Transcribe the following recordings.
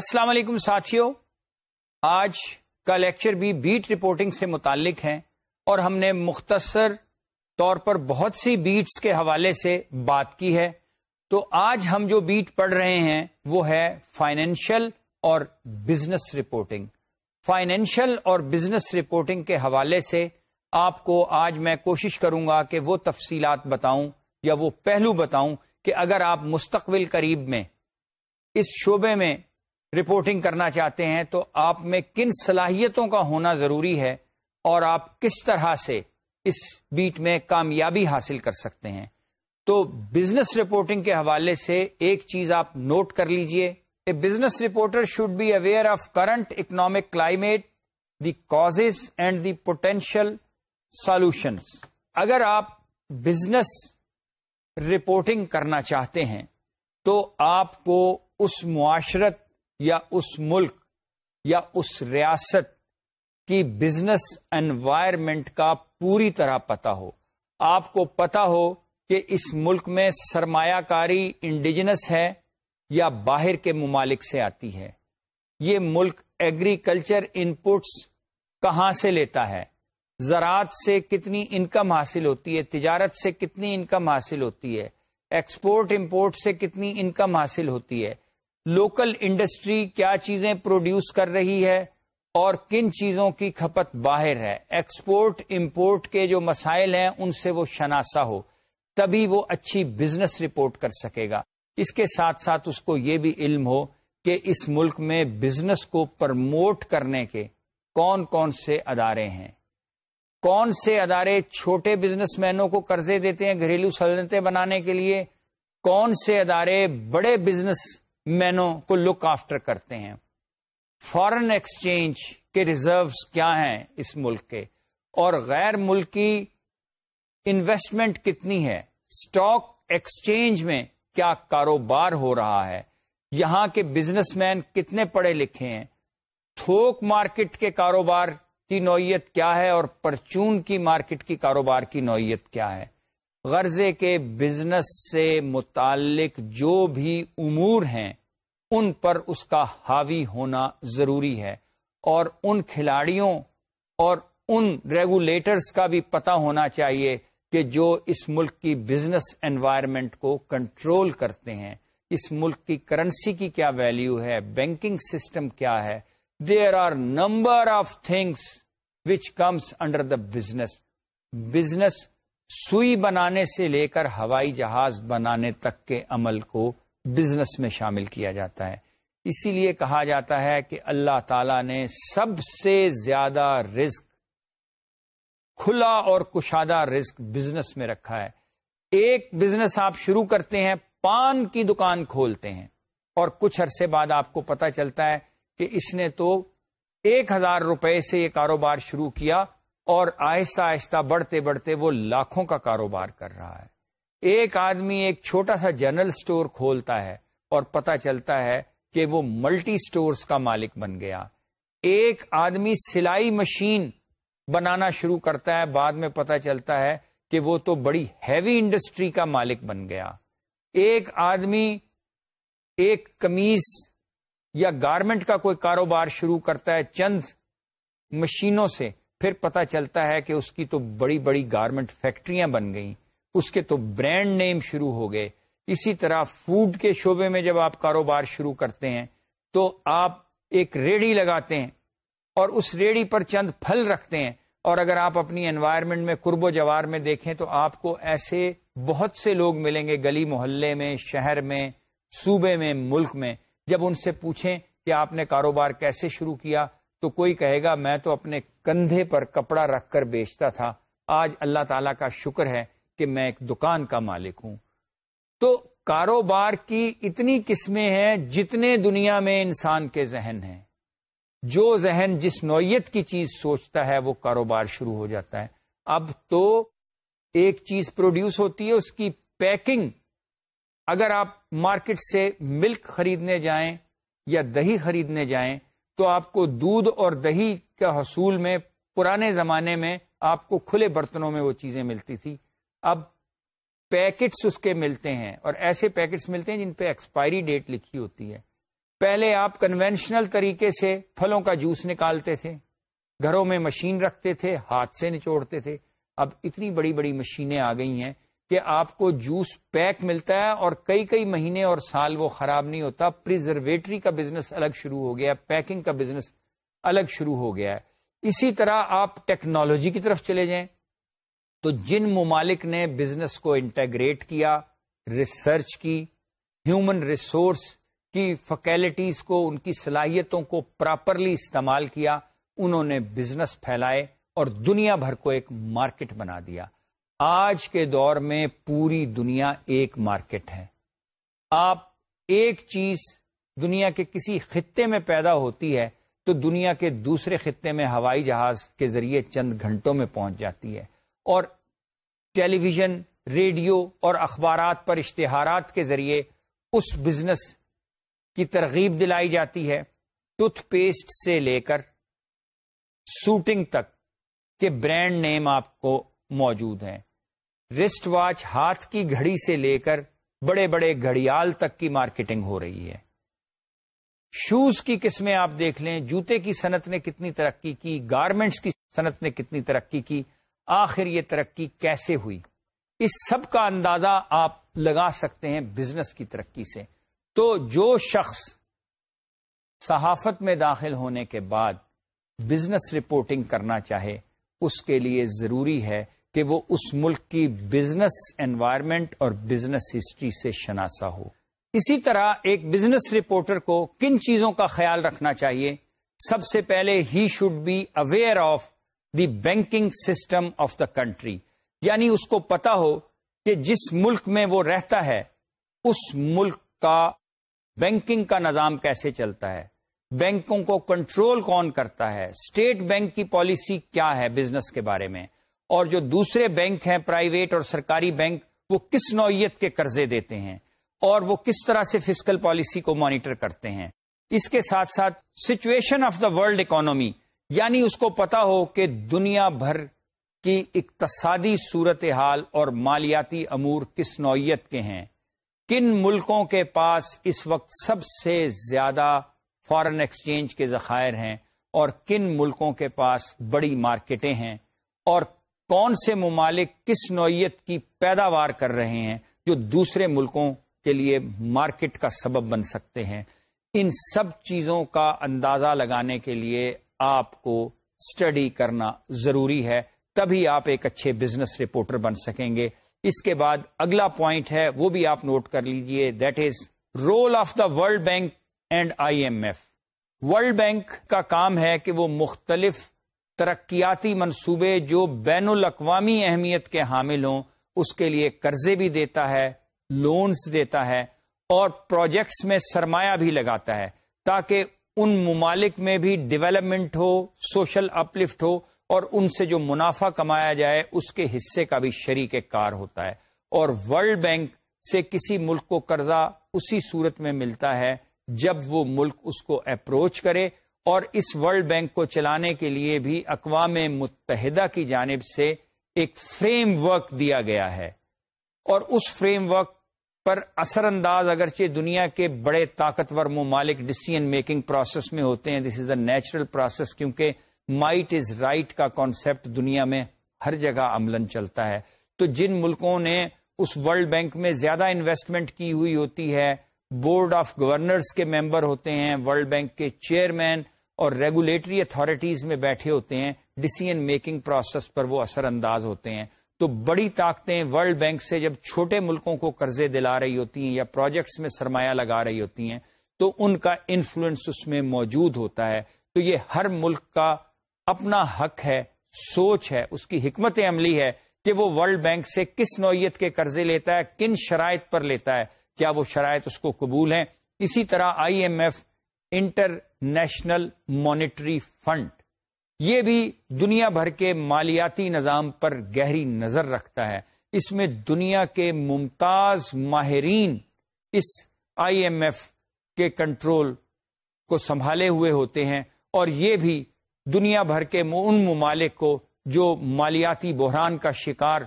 السلام علیکم ساتھیوں آج کا لیکچر بھی بیٹ رپورٹنگ سے متعلق ہے اور ہم نے مختصر طور پر بہت سی بیٹس کے حوالے سے بات کی ہے۔ تو آج ہم جو بیٹ پڑھ رہے ہیں وہ ہے فائنینشل اور بزنس رپورٹنگ۔ فائنینشل اور بزنس رپورٹنگ کے حوالے سے آپ کو آج میں کوشش کروں گا کہ وہ تفصیلات بتاؤں یا وہ پہلو بتاؤں کہ اگر آپ مستقبل قریب میں اس شعبے میں رپورٹنگ کرنا چاہتے ہیں تو آپ میں کن صلاحیتوں کا ہونا ضروری ہے اور آپ کس طرح سے اس بیٹ میں کامیابی حاصل کر سکتے ہیں؟ تو بزنس رپورٹنگ کے حوالے سے ایک چیز آپ نوٹ کر لیجیے a business reporter should be aware of current economic climate the cause and the potential solutions اگر آپ بزنس رپورٹنگ کرنا چاہتے ہیں تو آپ کو اس معاشرت یا اس ملک یا اس ریاست کی بزنس انوائرمنٹ کا پوری طرح پتا ہو۔ آپ کو پتا ہو کہ اس ملک میں سرمایہ کاری انڈیجنس ہے یا باہر کے ممالک سے آتی ہے۔ یہ ملک ایگریکلچر انپٹس کہاں سے لیتا ہے؟ زراعت سے کتنی انکم حاصل ہوتی ہے؟ تجارت سے کتنی انکم حاصل ہوتی ہے؟ ایکسپورٹ امپورٹ سے کتنی انکم حاصل ہوتی ہے؟ لوکل انڈسٹری کیا چیزیں پروڈیوس کر رہی ہے اور کن چیزوں کی کھپت باہر ہے۔ ایکسپورٹ، امپورٹ کے جو مسائل ہیں، ان سے وہ شناسا ہو، تبھی وہ اچھی بزنس رپورٹ کر سکے گا۔ اس کے ساتھ ساتھ اس کو یہ بھی علم ہو کہ اس ملک میں بزنس کو پرموٹ کرنے کے کون کون سے ادارے ہیں۔ کون سے ادارے چھوٹے بزنس مینوں کو قرضے دیتے ہیں، گھریلو سلطنتیں بنانے کے لیے؟ کون سے ادارے بڑے بزنس مینوں کو لک آفٹر کرتے ہیں۔ فارن ایکسچینج کے ریزروس کیا ہیں اس ملک کے؟ اور غیر ملکی انویسٹمنٹ کتنی ہے؟ اسٹاک ایکسچینج میں کیا کاروبار ہو رہا ہے؟ یہاں کے بزنس مین کتنے پڑھے لکھے ہیں؟ تھوک مارکیٹ کے کاروبار کی نوعیت کیا ہے اور پرچون کی مارکیٹ کی کاروبار کی نوعیت کیا ہے؟ غرضے کے بزنس سے متعلق جو بھی امور ہیں ان پر اس کا حاوی ہونا ضروری ہے اور ان کھلاڑیوں اور ان ریگولیٹرز کا بھی پتا ہونا چاہیے کہ جو اس ملک کی بزنس انوائرمنٹ کو کنٹرول کرتے ہیں، اس ملک کی کرنسی کی کیا ویلیو ہے بینکنگ سسٹم کیا ہے there are number of things which comes under the business business سوئی بنانے سے لے کر ہوائی جہاز بنانے تک کے عمل کو بزنس میں شامل کیا جاتا ہے۔ اسی لیے کہا جاتا ہے کہ اللہ تعالی نے سب سے زیادہ رزق، کھلا اور کشادہ رزق بزنس میں رکھا ہے۔ ایک بزنس آپ شروع کرتے ہیں، پان کی دکان کھولتے ہیں۔ اور کچھ عرصے بعد آپ کو پتا چلتا ہے کہ اس نے تو ایک ہزار روپے سے یہ کاروبار شروع کیا اور آہستہ آہستہ بڑھتے بڑھتے وہ لاکھوں کا کاروبار کر رہا ہے۔ ایک آدمی ایک چھوٹا سا جنرل سٹور کھولتا ہے اور پتا چلتا ہے کہ وہ ملٹی سٹورز کا مالک بن گیا۔ ایک آدمی سلائی مشین بنانا شروع کرتا ہے، بعد میں پتا چلتا ہے کہ وہ تو بڑی ہیوی انڈسٹری کا مالک بن گیا۔ ایک آدمی ایک کمیز یا گارمنٹ کا کوئی کاروبار شروع کرتا ہے چند مشینوں سے، پھر پتا چلتا ہے کہ اس کی تو بڑی بڑی گارمنٹ فیکٹریاں بن گئیں۔ اس کے تو برانڈ نیم شروع ہو گئے۔ اسی طرح فوڈ کے شعبے میں جب آپ کاروبار شروع کرتے ہیں، تو آپ ایک ریڑی لگاتے ہیں اور اس ریڑی پر چند پھل رکھتے ہیں۔ اور اگر آپ اپنی انوائرمنٹ میں قرب و جوار میں دیکھیں، تو آپ کو ایسے بہت سے لوگ ملیں گے گلی محلے میں، شہر میں، صوبے میں، ملک میں۔ جب ان سے پوچھیں کہ آپ نے کاروبار کیسے شروع کیا، تو کوئی کہے گا، میں تو اپنے کندھے پر کپڑا رکھ کر بیچتا تھا۔ آج اللہ تعالی کا شکر ہے کہ میں ایک دکان کا مالک ہوں۔ تو کاروبار کی اتنی قسمیں ہیں جتنے دنیا میں انسان کے ذہن ہیں۔ جو ذہن جس نوعیت کی چیز سوچتا ہے وہ کاروبار شروع ہو جاتا ہے۔ اب تو ایک چیز پروڈیوس ہوتی ہے، اس کی پیکنگ۔ اگر آپ مارکیٹ سے ملک خریدنے جائیں یا دہی خریدنے جائیں، تو آپ کو دودھ اور دہی کا حصول میں، پرانے زمانے میں آپ کو کھلے برتنوں میں وہ چیزیں ملتی تھی اب پیکٹس اس کے ملتے ہیں اور ایسے پیکٹس ملتے ہیں جن پہ ایکسپائری ڈیٹ لکھی ہوتی ہے۔ پہلے آپ کنونشنل طریقے سے پھلوں کا جوس نکالتے تھے، گھروں میں مشین رکھتے تھے، ہاتھ سے نچوڑتے تھے۔ اب اتنی بڑی بڑی مشینیں آ گئی ہیں کہ آپ کو جوس پیک ملتا ہے اور کئی کئی مہینے اور سال وہ خراب نہیں ہوتا۔ پرزرویٹری کا بزنس الگ شروع ہو گیا پیکنگ کا بزنس الگ شروع ہو گیا ہے۔ اسی طرح آپ ٹیکنالوجی کی طرف چلے جائیں۔ تو جن ممالک نے بزنس کو انٹیگریٹ کیا، ریسرچ کی، ہیومن ریسورس کی فیکلٹیز کو، ان کی صلاحیتوں کو پراپرلی استعمال کیا، انہوں نے بزنس پھیلائے اور دنیا بھر کو ایک مارکیٹ بنا دیا۔ آج کے دور میں پوری دنیا ایک مارکیٹ ہے۔ آپ ایک چیز دنیا کے کسی خطے میں پیدا ہوتی ہے تو دنیا کے دوسرے خطے میں ہوائی جہاز کے ذریعے چند گھنٹوں میں پہنچ جاتی ہے۔ اور ٹیلی ویژن، ریڈیو اور اخبارات پر اشتہارات کے ذریعے اس بزنس کی ترغیب دلائی جاتی ہے ٹوتھ پیسٹ سے لے کر سوٹنگ تک کے برانڈ نیم آپ کو موجود ہیں۔ رسٹ واچ ہاتھ کی گھڑی سے لے کر بڑے بڑے گھڑیال تک کی مارکیٹنگ ہو رہی ہے۔ شوز کی قسمیں آپ دیکھ لیں، جوتے کی صنعت نے کتنی ترقی کی، گارمنٹس کی صنعت نے کتنی ترقی کی آخر یہ ترقی کیسے ہوئی؟ اس سب کا اندازہ آپ لگا سکتے ہیں بزنس کی ترقی سے۔ تو جو شخص صحافت میں داخل ہونے کے بعد بزنس رپورٹنگ کرنا چاہے، اس کے لیے ضروری ہے کہ وہ اس ملک کی بزنس انوائرمنٹ اور بزنس ہسٹری سے شناسا ہو۔ اسی طرح ایک بزنس رپورٹر کو کن چیزوں کا خیال رکھنا چاہیے؟ سب سے پہلے he should be aware of the banking system of the country. یعنی اس کو پتا ہو کہ جس ملک میں وہ رہتا ہے، اس ملک کا بینکنگ کا نظام کیسے چلتا ہے۔ بینکوں کو کنٹرول کون کرتا ہے؟ اسٹیٹ بینک کی پالیسی کیا ہے بزنس کے بارے میں؟ اور جو دوسرے بینک ہیں، پرائیویٹ اور سرکاری بینک، وہ کس نوعیت کے قرضے دیتے ہیں؟ اور وہ کس طرح سے فزیکل پالیسی کو مانیٹر کرتے ہیں؟ اس کے ساتھ ساتھ situation of the world economy یعنی اس کو پتا ہو کہ دنیا بھر کی اقتصادی صورتحال اور مالیاتی امور کس نوعیت کے ہیں؟ کن ملکوں کے پاس اس وقت سب سے زیادہ فارن ایکسچینج کے ذخائر ہیں اور کن ملکوں کے پاس بڑی مارکیٹیں ہیں؟ اور کون سے ممالک کس نوعیت کی پیداوار کر رہے ہیں جو دوسرے ملکوں کے لیے مارکیٹ کا سبب بن سکتے ہیں؟ ان سب چیزوں کا اندازہ لگانے کے لیے آپ کو اسٹڈی کرنا ضروری ہے، تبھی آپ ایک اچھے بزنس رپورٹر بن سکیں گے۔ اس کے بعد اگلا پوائنٹ ہے، وہ بھی آپ نوٹ کر لیجیے that is role of the world bank and I M F world bank کا کام ہے کہ وہ مختلف ترقیاتی منصوبے جو بین الاقوامی اہمیت کے حامل ہوں، اس کے لیے قرضے بھی دیتا ہے لونز دیتا ہے اور پروجیکٹس میں سرمایہ بھی لگاتا ہے، تاکہ ان ممالک میں بھی ڈیولپمنٹ ہو سوشل اپلفٹ ہو اور ان سے جو منافع کمایا جائے، اس کے حصے کا بھی شریک کار ہوتا ہے۔ اور ورلڈ بینک سے کسی ملک کو قرضہ اسی صورت میں ملتا ہے جب وہ ملک اس کو اپروچ کرے۔ اور اس ورلڈ بینک کو چلانے کے لیے بھی اقوام متحدہ کی جانب سے ایک فریم ورک دیا گیا ہے۔ اور اس فریم ورک پر اثر انداز اگرچہ دنیا کے بڑے طاقتور ممالک ڈسیزن میکنگ پروسیس میں ہوتے ہیں this is a natural process کیونکہ مائٹ از رائٹ کا کانسیپٹ دنیا میں ہر جگہ عمل چلتا ہے۔ تو جن ملکوں نے اس ورلڈ بینک میں زیادہ انویسٹمنٹ کی ہوئی ہوتی ہے بورڈ آف گورنرز کے ممبر ہوتے ہیں ورلڈ بینک کے چیئرمین اور ریگولیٹری اتھارٹیز میں بیٹھے ہوتے ہیں ڈسیزن میکنگ پروسیس پر وہ اثر انداز ہوتے ہیں۔ تو بڑی طاقتیں ورلڈ بینک سے جب چھوٹے ملکوں کو قرضے دلا رہی ہوتی ہیں یا پروجیکٹس میں سرمایہ لگا رہی ہوتی ہیں، تو ان کا انفلوئنس اس میں موجود ہوتا ہے۔ تو یہ ہر ملک کا اپنا حق ہے، سوچ ہے، اس کی حکمت عملی ہے کہ وہ ورلڈ بینک سے کس نوعیت کے قرضے لیتا ہے، کن شرائط پر لیتا ہے، کیا وہ شرائط اس کو قبول ہیں۔ اسی طرح I M F international monetary fund یہ بھی دنیا بھر کے مالیاتی نظام پر گہری نظر رکھتا ہے۔ اس میں دنیا کے ممتاز ماہرین اس آئی ایم ایف کے کنٹرول کو سنبھالے ہوئے ہوتے ہیں اور یہ بھی دنیا بھر کے ان ممالک کو جو مالیاتی بحران کا شکار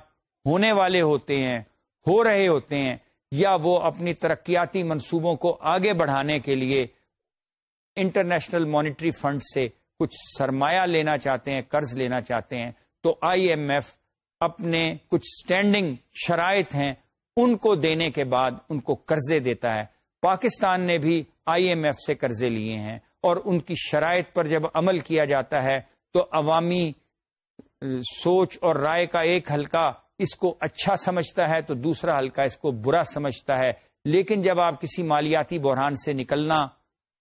ہونے والے ہوتے ہیں، ہو رہے ہوتے ہیں، یا وہ اپنی ترقیاتی منصوبوں کو آگے بڑھانے کے لیے انٹرنیشنل مانیٹری فنڈ سے کچھ سرمایہ لینا چاہتے ہیں، قرض لینا چاہتے ہیں، تو آئی ایم ایف اپنے کچھ سٹینڈنگ شرائط ہیں، ان کو دینے کے بعد ان کو قرضے دیتا ہے۔ پاکستان نے بھی آئی ایم ایف سے قرضے لیے ہیں اور ان کی شرائط پر جب عمل کیا جاتا ہے، تو عوامی سوچ اور رائے کا ایک حلقہ اس کو اچھا سمجھتا ہے، تو دوسرا حلقہ اس کو برا سمجھتا ہے۔ لیکن جب آپ کسی مالیاتی بحران سے نکلنا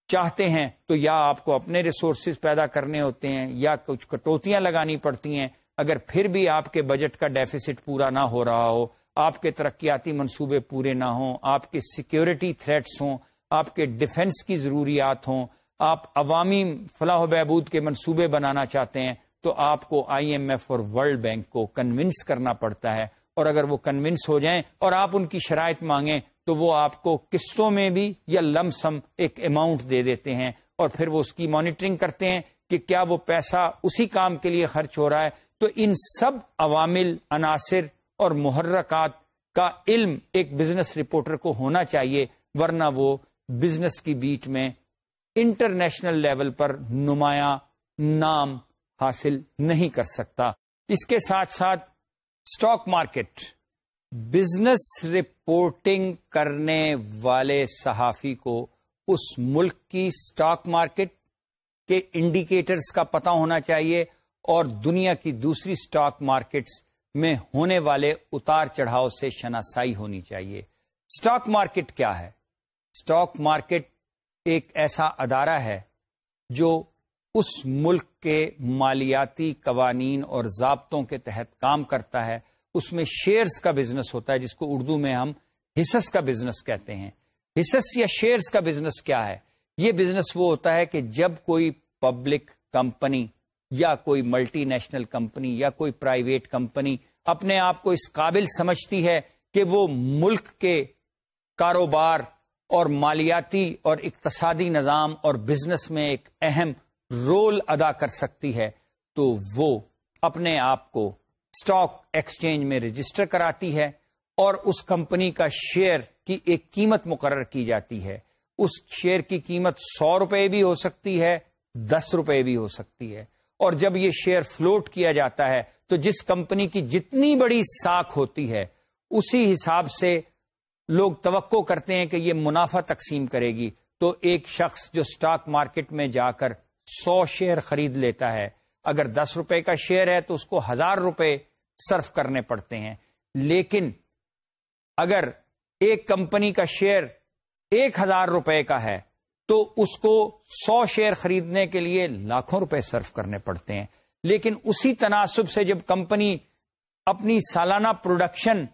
چاہتے ہیں تو یا آپ کو اپنے ریسورسز پیدا کرنے ہوتے ہیں یا کچھ کٹوتیاں لگانی پڑتی ہیں، اگر پھر بھی آپ کے بجٹ کا ڈیفیسٹ پورا نہ ہو رہا ہو، آپ کے ترقیاتی منصوبے پورے نہ ہوں، آپ کے سیکیورٹی تھریٹس ہوں، آپ کے ڈیفنس کی ضروریات ہوں، آپ عوامی فلاح و بہبود کے منصوبے بنانا چاہتے ہیں، تو آپ کو آئی ایم ایف اور ورلڈ بینک کو کنونس کرنا پڑتا ہے۔ اور اگر وہ کنونس ہو جائیں اور آپ ان کی شرائط مانگیں تو وہ آپ کو قسطوں میں بھی یا لم سم ایک اماؤنٹ دے دیتے ہیں اور پھر وہ اس کی مانیٹرنگ کرتے ہیں کہ کیا وہ پیسہ اسی کام کے لیے خرچ ہو رہا ہے۔ تو ان سب عوامل، عناصر اور محرکات کا علم ایک بزنس رپورٹر کو ہونا چاہیے، ورنہ وہ بزنس کی بیچ میں انٹرنیشنل لیول پر نمایاں نام حاصل نہیں کر سکتا۔ اس کے ساتھ ساتھ اسٹاک مارکیٹ بزنس رپورٹنگ کرنے والے صحافی کو اس ملک کی اسٹاک مارکیٹ کے انڈیکیٹرز کا پتا ہونا چاہیے اور دنیا کی دوسری اسٹاک مارکیٹس میں ہونے والے اتار چڑھاؤ سے شناسائی ہونی چاہیے۔ اسٹاک مارکیٹ کیا ہے؟ اسٹاک مارکیٹ ایک ایسا ادارہ ہے جو اس ملک کے مالیاتی قوانین اور ضابطوں کے تحت کام کرتا ہے، اس میں شیئرز کا بزنس ہوتا ہے، جس کو اردو میں ہم حصص کا بزنس کہتے ہیں۔ حصص یا شیئرز کا بزنس کیا ہے؟ یہ بزنس وہ ہوتا ہے کہ جب کوئی پبلک کمپنی یا کوئی ملٹی نیشنل کمپنی یا کوئی پرائیویٹ کمپنی اپنے آپ کو اس قابل سمجھتی ہے کہ وہ ملک کے کاروبار اور مالیاتی اور اقتصادی نظام اور بزنس میں ایک اہم رول ادا کر سکتی ہے، تو وہ اپنے آپ کو اسٹاک ایکسچینج میں رجسٹر کراتی ہے اور اس کمپنی کا شیئر کی ایک قیمت مقرر کی جاتی ہے۔ اس شیئر کی قیمت سو روپے بھی ہو سکتی ہے، دس روپے بھی ہو سکتی ہے۔ اور جب یہ شیئر فلوٹ کیا جاتا ہے، تو جس کمپنی کی جتنی بڑی ساکھ ہوتی ہے، اسی حساب سے لوگ توقع کرتے ہیں کہ یہ منافع تقسیم کرے گی۔ تو ایک شخص جو سٹاک مارکیٹ میں جا کر سو شیئر خرید لیتا ہے۔ اگر دس روپے کا شیئر ہے تو اس کو ہزار روپے صرف کرنے پڑتے ہیں۔ لیکن اگر ایک کمپنی کا شیئر ایک ہزار روپے کا ہے تو اس کو سو شیئر خریدنے کے لیے لاکھوں روپے صرف کرنے پڑتے ہیں۔ لیکن اسی تناسب سے جب کمپنی اپنی سالانہ پروڈکشن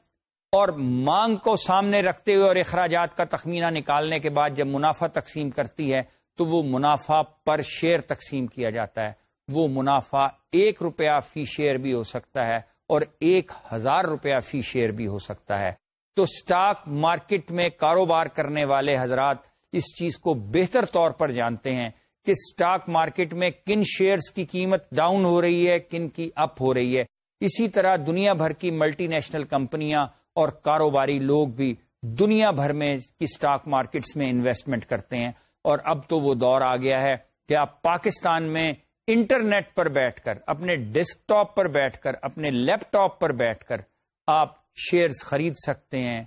اور مانگ کو سامنے رکھتے ہوئے اور اخراجات کا تخمینہ نکالنے کے بعد جب منافع تقسیم کرتی ہے تو وہ منافع پر شیئر تقسیم کیا جاتا ہے۔ وہ منافع ایک روپیہ فی شیئر بھی ہو سکتا ہے اور ایک ہزار روپیہ فی شیئر بھی ہو سکتا ہے۔ تو سٹاک مارکیٹ میں کاروبار کرنے والے حضرات اس چیز کو بہتر طور پر جانتے ہیں کہ سٹاک مارکیٹ میں کن شیئرز کی قیمت ڈاؤن ہو رہی ہے، کن کی اپ ہو رہی ہے۔ اسی طرح دنیا بھر کی ملٹی نیشنل کمپنیاں اور کاروباری لوگ بھی دنیا بھر میں کی سٹاک مارکیٹس میں انویسٹمنٹ کرتے ہیں۔ اور اب تو وہ دور آ گیا ہے کہ آپ پاکستان میں انٹرنیٹ پر بیٹھ کر، اپنے ڈیسک ٹاپ پر بیٹھ کر، اپنے لیپ ٹاپ پر بیٹھ کر آپ شیئرز خرید سکتے ہیں،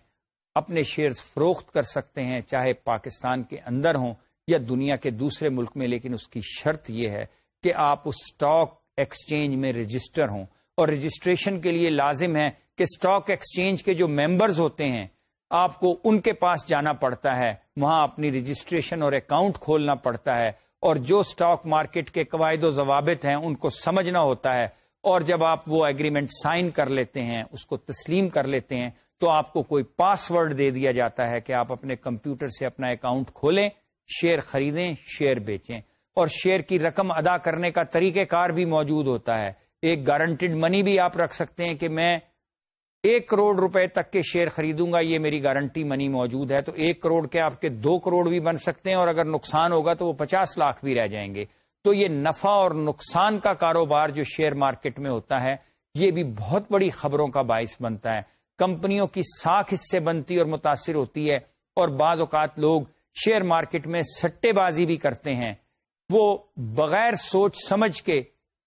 اپنے شیئرز فروخت کر سکتے ہیں، چاہے پاکستان کے اندر ہوں یا دنیا کے دوسرے ملک میں، لیکن اس کی شرط یہ ہے کہ آپ اس اسٹاک ایکسچینج میں رجسٹر ہوں۔ اور رجسٹریشن کے لیے لازم ہے کہ اسٹاک ایکسچینج کے جو ممبرز ہوتے ہیں آپ کو ان کے پاس جانا پڑتا ہے، وہاں اپنی رجسٹریشن اور اکاؤنٹ کھولنا پڑتا ہے، اور جو اسٹاک مارکیٹ کے قواعد و ضوابط ہیں ان کو سمجھنا ہوتا ہے، اور جب آپ وہ ایگریمنٹ سائن کر لیتے ہیں، اس کو تسلیم کر لیتے ہیں، تو آپ کو کوئی پاس ورڈ دے دیا جاتا ہے کہ آپ اپنے کمپیوٹر سے اپنا اکاؤنٹ کھولیں شیئر خریدیں شیئر بیچیں۔ اور شیئر کی رقم ادا کرنے کا طریقہ کار بھی موجود ہوتا ہے۔ ایک گارنٹیڈ منی بھی آپ رکھ سکتے ہیں کہ میں ایک کروڑ روپے تک کے شیئر خریدوں گا، یہ میری گارنٹی منی موجود ہے، تو ایک کروڑ کے آپ کے دو کروڑ بھی بن سکتے ہیں اور اگر نقصان ہوگا تو وہ پچاس لاکھ بھی رہ جائیں گے۔ تو یہ نفع اور نقصان کا کاروبار جو شیئر مارکیٹ میں ہوتا ہے، یہ بھی بہت بڑی خبروں کا باعث بنتا ہے۔ کمپنیوں کی ساکھ اس سے بنتی اور متاثر ہوتی ہے، اور بعض اوقات لوگ شیئر مارکیٹ میں سٹے بازی بھی کرتے ہیں۔ وہ بغیر سوچ سمجھ کے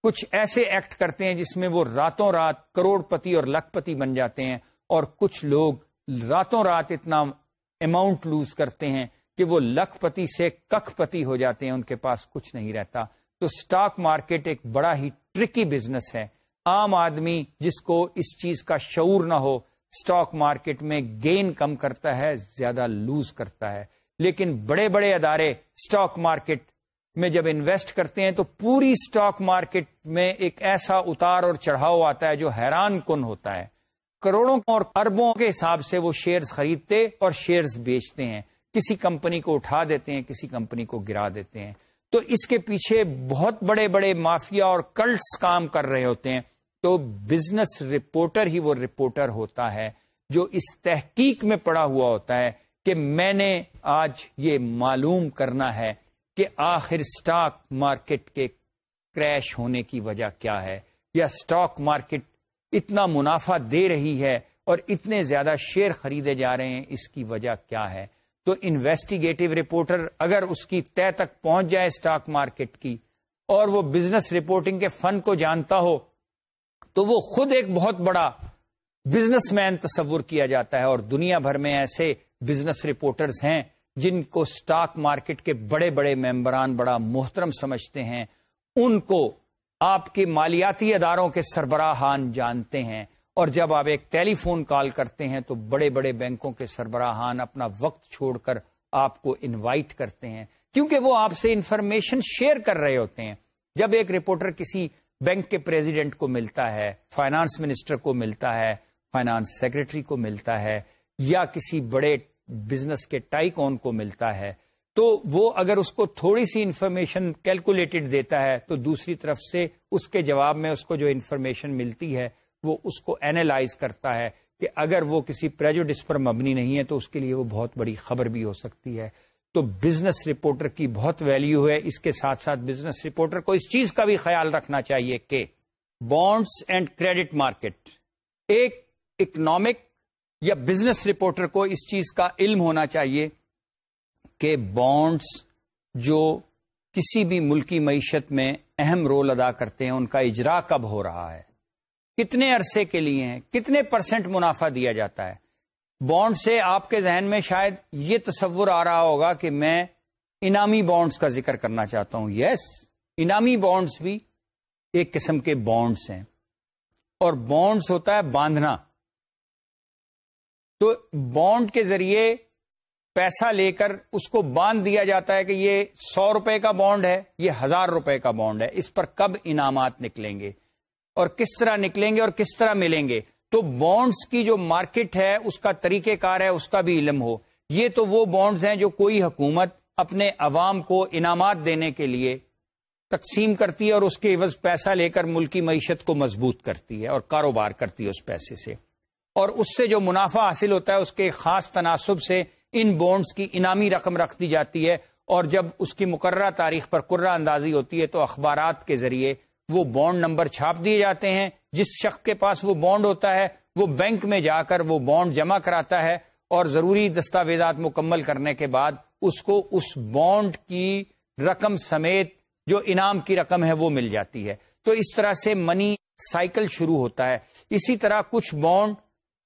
کچھ ایسے ایکٹ کرتے ہیں جس میں وہ راتوں رات کروڑ پتی اور لکھ پتی بن جاتے ہیں اور کچھ لوگ راتوں رات اتنا اماؤنٹ لوز کرتے ہیں کہ وہ لکھ پتی سے ککھ پتی ہو جاتے ہیں، ان کے پاس کچھ نہیں رہتا۔ تو سٹاک مارکیٹ ایک بڑا ہی ٹرکی بزنس ہے۔ عام آدمی جس کو اس چیز کا شعور نہ ہو سٹاک مارکیٹ میں گین کم کرتا ہے، زیادہ لوز کرتا ہے۔ لیکن بڑے بڑے ادارے سٹاک مارکیٹ میں جب انویسٹ کرتے ہیں تو پوری سٹاک مارکیٹ میں ایک ایسا اتار اور چڑھاؤ آتا ہے جو حیران کن ہوتا ہے۔ کروڑوں اور اربوں کے حساب سے وہ شیئرز خریدتے اور شیئرز بیچتے ہیں۔ کسی کمپنی کو اٹھا دیتے ہیں، کسی کمپنی کو گرا دیتے ہیں۔ تو اس کے پیچھے بہت بڑے بڑے مافیا اور کلٹس کام کر رہے ہوتے ہیں۔ تو بزنس رپورٹر ہی وہ رپورٹر ہوتا ہے جو اس تحقیق میں پڑا ہوا ہوتا ہے کہ میں نے آج یہ معلوم کرنا ہے۔ کہ آخر سٹاک مارکیٹ کے کریش ہونے کی وجہ کیا ہے؟ یا سٹاک مارکیٹ اتنا منافع دے رہی ہے اور اتنے زیادہ شیئر خریدے جا رہے ہیں، اس کی وجہ کیا ہے؟ تو انویسٹیگیٹو رپورٹر اگر اس کی طے تک پہنچ جائے سٹاک مارکیٹ کی اور وہ بزنس رپورٹنگ کے فن کو جانتا ہو، تو وہ خود ایک بہت بڑا بزنس مین تصور کیا جاتا ہے اور دنیا بھر میں ایسے بزنس رپورٹرز ہیں۔ جن کو سٹاک مارکیٹ کے بڑے بڑے ممبران بڑا محترم سمجھتے ہیں، ان کو آپ کے مالیاتی اداروں کے سربراہان جانتے ہیں۔ اور جب آپ ایک ٹیلی فون کال کرتے ہیں تو بڑے بڑے بینکوں کے سربراہان اپنا وقت چھوڑ کر آپ کو انوائٹ کرتے ہیں۔ کیونکہ وہ آپ سے انفارمیشن شیئر کر رہے ہوتے ہیں۔ جب ایک رپورٹر کسی بینک کے پریزیڈنٹ کو ملتا ہے فائنانس منسٹر کو ملتا ہے فائنانس سیکرٹری کو ملتا ہے، یا کسی بڑے بزنس کے ٹائی کون کو ملتا ہے، تو وہ اگر اس کو تھوڑی سی انفارمیشن کیلکولیٹڈ دیتا ہے، تو دوسری طرف سے اس کے جواب میں اس کو جو انفارمیشن ملتی ہے، وہ اس کو اینالائز کرتا ہے کہ اگر وہ کسی پریجوڈس پر مبنی نہیں ہے، تو اس کے لیے وہ بہت بڑی خبر بھی ہو سکتی ہے۔ تو بزنس رپورٹر کی بہت ویلیو ہے۔ اس کے ساتھ ساتھ بزنس رپورٹر کو اس چیز کا بھی خیال رکھنا چاہیے کہ بانڈس اینڈ کریڈٹ مارکیٹ ایک اکنامک یا بزنس رپورٹر کو اس چیز کا علم ہونا چاہیے کہ بانڈس جو کسی بھی ملکی معیشت میں اہم رول ادا کرتے ہیں، ان کا اجرا کب ہو رہا ہے؟ کتنے عرصے کے لیے ہیں؟ کتنے پرسنٹ منافع دیا جاتا ہے؟ بانڈ سے آپ کے ذہن میں شاید یہ تصور آ رہا ہوگا کہ میں انامی بانڈس کا ذکر کرنا چاہتا ہوں۔ یس انامی بانڈس بھی ایک قسم کے بانڈس ہیں۔ اور بانڈس ہوتا ہے باندھنا۔ تو بانڈ کے ذریعے پیسہ لے کر اس کو باندھ دیا جاتا ہے کہ یہ سو روپے کا بانڈ ہے، یہ ہزار روپے کا بانڈ ہے۔ اس پر کب انعامات نکلیں گے؟ اور کس طرح نکلیں گے اور کس طرح ملیں گے؟ تو بانڈس کی جو مارکیٹ ہے، اس کا طریقہ کار ہے، اس کا بھی علم ہو۔ یہ تو وہ بانڈز ہیں جو کوئی حکومت اپنے عوام کو انعامات دینے کے لیے تقسیم کرتی ہے اور اس کے عوض پیسہ لے کر ملکی معیشت کو مضبوط کرتی ہے اور کاروبار کرتی ہے اس پیسے سے۔ اور اس سے جو منافع حاصل ہوتا ہے، اس کے خاص تناسب سے ان بونڈز کی انعامی رقم رکھ دی جاتی ہے۔ اور جب اس کی مقررہ تاریخ پر قرہ اندازی ہوتی ہے، تو اخبارات کے ذریعے وہ بانڈ نمبر چھاپ دیے جاتے ہیں۔ جس شخص کے پاس وہ بانڈ ہوتا ہے، وہ بینک میں جا کر وہ بانڈ جمع کراتا ہے۔ اور ضروری دستاویزات مکمل کرنے کے بعد اس کو اس بانڈ کی رقم سمیت جو انعام کی رقم ہے، وہ مل جاتی ہے۔ تو اس طرح سے منی سائیکل شروع ہوتا ہے۔ اسی طرح کچھ بانڈ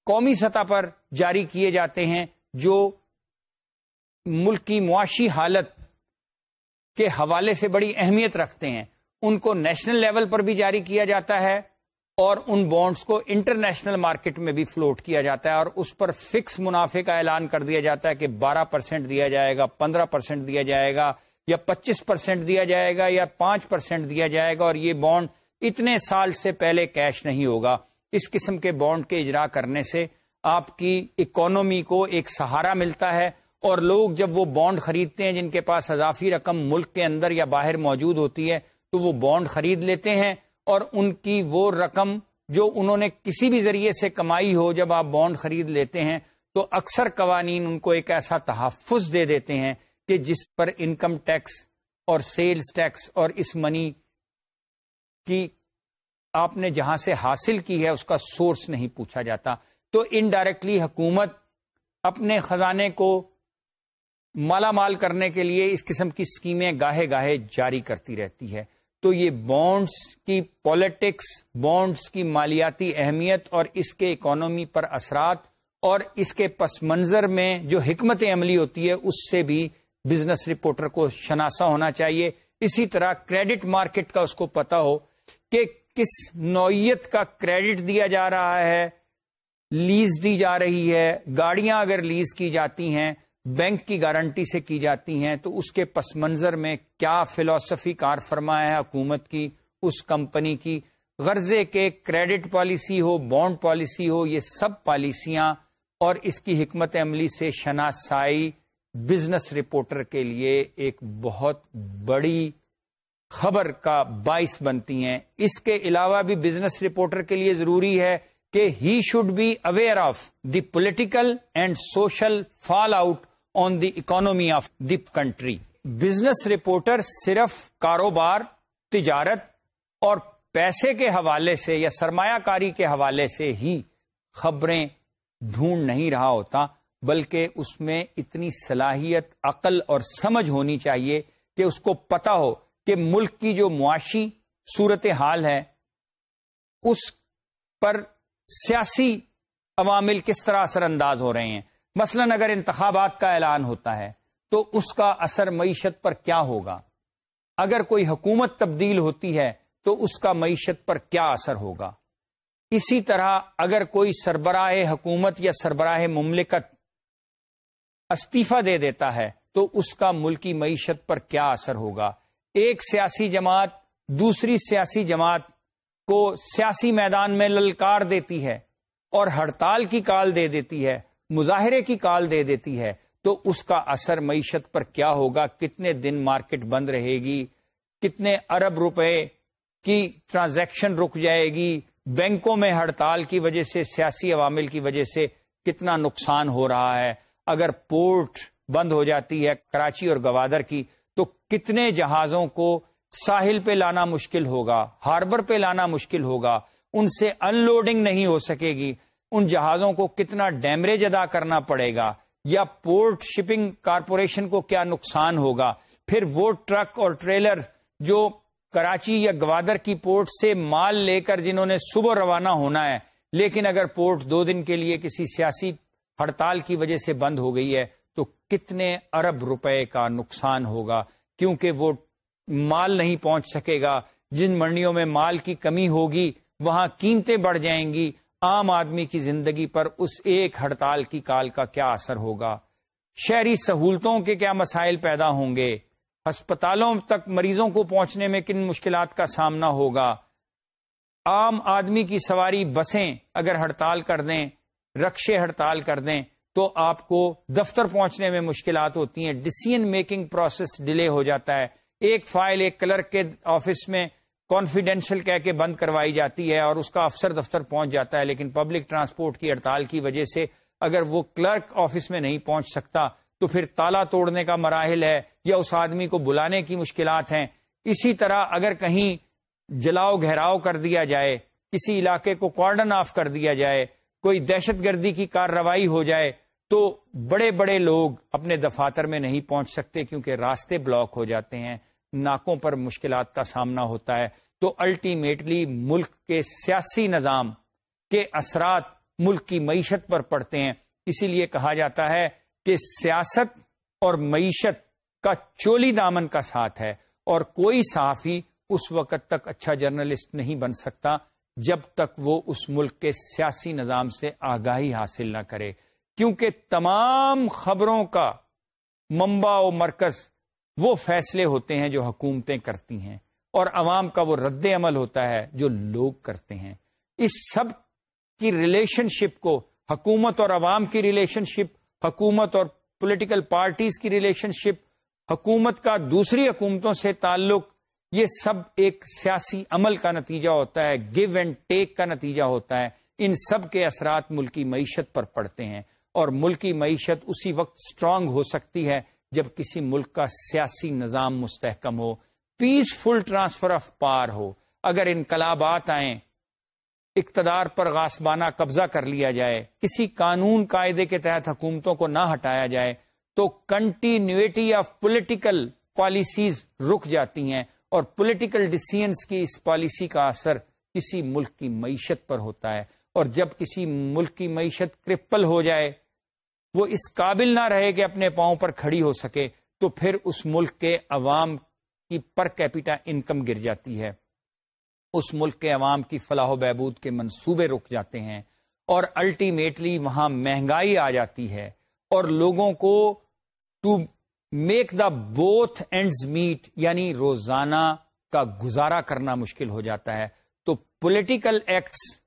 قومی سطح پر جاری کیے جاتے ہیں جو ملک کی معاشی حالت کے حوالے سے بڑی اہمیت رکھتے ہیں۔ ان کو نیشنل لیول پر بھی جاری کیا جاتا ہے اور ان بانڈز کو انٹرنیشنل مارکیٹ میں بھی فلوٹ کیا جاتا ہے اور اس پر فکس منافع کا اعلان کر دیا جاتا ہے کہ بارہ پرسینٹ دیا جائے گا، پندرہ پرسینٹ دیا جائے گا یا پچیس پرسینٹ دیا جائے گا یا پانچ پرسینٹ دیا جائے گا اور یہ بانڈ اتنے سال سے پہلے کیش نہیں ہوگا۔ اس قسم کے بانڈ کے اجرا کرنے سے آپ کی اکانومی کو ایک سہارا ملتا ہے اور لوگ جب وہ بانڈ خریدتے ہیں جن کے پاس اضافی رقم ملک کے اندر یا باہر موجود ہوتی ہے تو وہ بانڈ خرید لیتے ہیں اور ان کی وہ رقم جو انہوں نے کسی بھی ذریعے سے کمائی ہو جب آپ بانڈ خرید لیتے ہیں تو اکثر قوانین ان کو ایک ایسا تحفظ دے دیتے ہیں کہ جس پر انکم ٹیکس اور سیلز ٹیکس اور اس منی کی آپ نے جہاں سے حاصل کی ہے اس کا سورس نہیں پوچھا جاتا۔ تو انڈائریکٹلی حکومت اپنے خزانے کو مالا مال کرنے کے لیے اس قسم کی اسکیمیں گاہے گاہے جاری کرتی رہتی ہے۔ تو یہ بانڈس کی پالیٹکس بانڈس کی مالیاتی اہمیت اور اس کے اکانومی پر اثرات اور اس کے پس منظر میں جو حکمت عملی ہوتی ہے اس سے بھی بزنس رپورٹر کو شناسا ہونا چاہیے۔ اسی طرح کریڈٹ مارکیٹ کا اس کو پتا ہو کہ کس نوعیت کا کریڈٹ دیا جا رہا ہے، لیز دی جا رہی ہے، گاڑیاں اگر لیز کی جاتی ہیں، بینک کی گارنٹی سے کی جاتی ہیں، تو اس کے پس منظر میں کیا فلاسفی کار فرما ہے حکومت کی، اس کمپنی کی؟ غرضے کے کریڈٹ پالیسی ہو، بانڈ پالیسی ہو، یہ سب پالیسیاں، اور اس کی حکمت عملی سے شناسائی بزنس رپورٹر کے لیے ایک بہت بڑی خبر کا باعث بنتی ہیں۔ اس کے علاوہ بھی بزنس رپورٹر کے لیے ضروری ہے کہ he should be aware of the political and social fallout on the economy of the country business reporter صرف کاروبار، تجارت اور پیسے کے حوالے سے یا سرمایہ کاری کے حوالے سے ہی خبریں ڈھونڈ نہیں رہا ہوتا، بلکہ اس میں اتنی صلاحیت، عقل اور سمجھ ہونی چاہیے کہ اس کو پتا ہو کہ ملک کی جو معاشی صورت حال ہے، اس پر سیاسی عوامل کس طرح اثر انداز ہو رہے ہیں؟ مثلا اگر انتخابات کا اعلان ہوتا ہے، تو اس کا اثر معیشت پر کیا ہوگا؟ اگر کوئی حکومت تبدیل ہوتی ہے، تو اس کا معیشت پر کیا اثر ہوگا؟ اسی طرح اگر کوئی سربراہ حکومت یا سربراہ مملکت استعفی دے دیتا ہے، تو اس کا ملکی معیشت پر کیا اثر ہوگا؟ ایک سیاسی جماعت دوسری سیاسی جماعت کو سیاسی میدان میں للکار دیتی ہے اور ہڑتال کی کال دے دیتی ہے، مظاہرے کی کال دے دیتی ہے، تو اس کا اثر معیشت پر کیا ہوگا؟ کتنے دن مارکیٹ بند رہے گی؟ کتنے ارب روپے کی ٹرانزیکشن رک جائے گی؟ بینکوں میں ہڑتال کی وجہ سے، سیاسی عوامل کی وجہ سے کتنا نقصان ہو رہا ہے؟ اگر پورٹ بند ہو جاتی ہے، کراچی اور گوادر کی تو کتنے جہازوں کو ساحل پہ لانا مشکل ہوگا، ہاربر پہ لانا مشکل ہوگا، ان سے ان لوڈنگ نہیں ہو سکے گی، ان جہازوں کو کتنا ڈیمریج ادا کرنا پڑے گا، یا پورٹ شپنگ کارپوریشن کو کیا نقصان ہوگا؟ پھر وہ ٹرک اور ٹریلر جو کراچی یا گوادر کی پورٹ سے مال لے کر جنہوں نے صبح روانہ ہونا ہے، لیکن اگر پورٹ دو دن کے لیے کسی سیاسی ہڑتال کی وجہ سے بند ہو گئی ہے کتنے ارب روپے کا نقصان ہوگا کیونکہ وہ مال نہیں پہنچ سکے گا۔ جن منڈیوں میں مال کی کمی ہوگی، وہاں قیمتیں بڑھ جائیں گی۔ عام آدمی کی زندگی پر اس ایک ہڑتال کی کال کا کیا اثر ہوگا؟ شہری سہولتوں کے کیا مسائل پیدا ہوں گے؟ ہسپتالوں تک مریضوں کو پہنچنے میں کن مشکلات کا سامنا ہوگا؟ عام آدمی کی سواری بسیں اگر ہڑتال کر دیں، رکشے ہڑتال کر دیں تو آپ کو دفتر پہنچنے میں مشکلات ہوتی ہیں ڈسیزن میکنگ پروسیس ڈیلے ہو جاتا ہے۔ ایک فائل ایک کلرک کے آفس میں کانفیڈینشیل کہہ کے بند کروائی جاتی ہے اور اس کا افسر دفتر پہنچ جاتا ہے، لیکن پبلک ٹرانسپورٹ کی ہڑتال کی وجہ سے اگر وہ کلرک آفس میں نہیں پہنچ سکتا تو پھر تالا توڑنے کا مراحل ہے یا اس آدمی کو بلانے کی مشکلات ہیں۔ اسی طرح اگر کہیں جلاؤ گھیراؤ کر دیا جائے، کسی علاقے کو کارڈن آف کر دیا جائے کوئی دہشت گردی کی کارروائی ہو جائے تو بڑے بڑے لوگ اپنے دفاتر میں نہیں پہنچ سکتے کیونکہ راستے بلاک ہو جاتے ہیں، ناکوں پر مشکلات کا سامنا ہوتا ہے۔ تو الٹیمیٹلی ملک کے سیاسی نظام کے اثرات ملک کی معیشت پر پڑتے ہیں۔ اسی لیے کہا جاتا ہے کہ سیاست اور معیشت کا چولی دامن کا ساتھ ہے اور کوئی صحافی اس وقت تک اچھا جرنلسٹ نہیں بن سکتا۔ جب تک وہ اس ملک کے سیاسی نظام سے آگاہی حاصل نہ کرے۔ کیونکہ تمام خبروں کا منبع و مرکز وہ فیصلے ہوتے ہیں جو حکومتیں کرتی ہیں، اور عوام کا وہ رد عمل ہوتا ہے جو لوگ کرتے ہیں۔ اس سب کی ریلیشن شپ کو، حکومت اور عوام کی ریلیشن شپ، حکومت اور پولیٹیکل پارٹیز کی ریلیشن شپ، حکومت کا دوسری حکومتوں سے تعلق یہ سب ایک سیاسی عمل کا نتیجہ ہوتا ہے گیو اینڈ ٹیک کا نتیجہ ہوتا ہے۔ ان سب کے اثرات ملکی معیشت پر پڑتے ہیں اور ملکی معیشت اسی وقت اسٹرانگ ہو سکتی ہے جب کسی ملک کا سیاسی نظام مستحکم ہو۔ پیسفل ٹرانسفر آف پار ہو۔ اگر انقلابات آئیں، اقتدار پر غاسبانہ قبضہ کر لیا جائے، کسی قانون قاعدے کے تحت حکومتوں کو نہ ہٹایا جائے، تو کنٹینیوٹی آف پولیٹیکل پالیسیز رک جاتی ہیں۔ اور پولیٹیکل ڈسیزنس کی اس پالیسی کا اثر کسی ملک کی معیشت پر ہوتا ہے۔ اور جب کسی ملک کی معیشت کرپل ہو جائے، وہ اس قابل نہ رہے کہ اپنے پاؤں پر کھڑی ہو سکے، تو پھر اس ملک کے عوام کی پر کیپیٹا انکم گر جاتی ہے۔ اس ملک کے عوام کی فلاح و بہبود کے منصوبے رک جاتے ہیں اور الٹیمیٹلی وہاں مہنگائی آ جاتی ہے اور لوگوں کو to make the both ends meet یعنی روزانہ کا گزارا کرنا مشکل ہو جاتا ہے۔ تو پولیٹیکل ایکٹس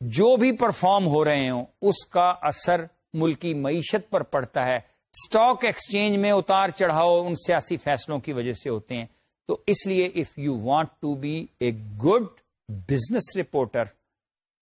جو بھی پرفارم ہو رہے ہوں، اس کا اثر ملکی معیشت پر پڑتا ہے۔ اسٹاک ایکسچینج میں اتار چڑھاؤ ان سیاسی فیصلوں کی وجہ سے ہوتے ہیں۔ تو اس لیے if you want to be a good business reporter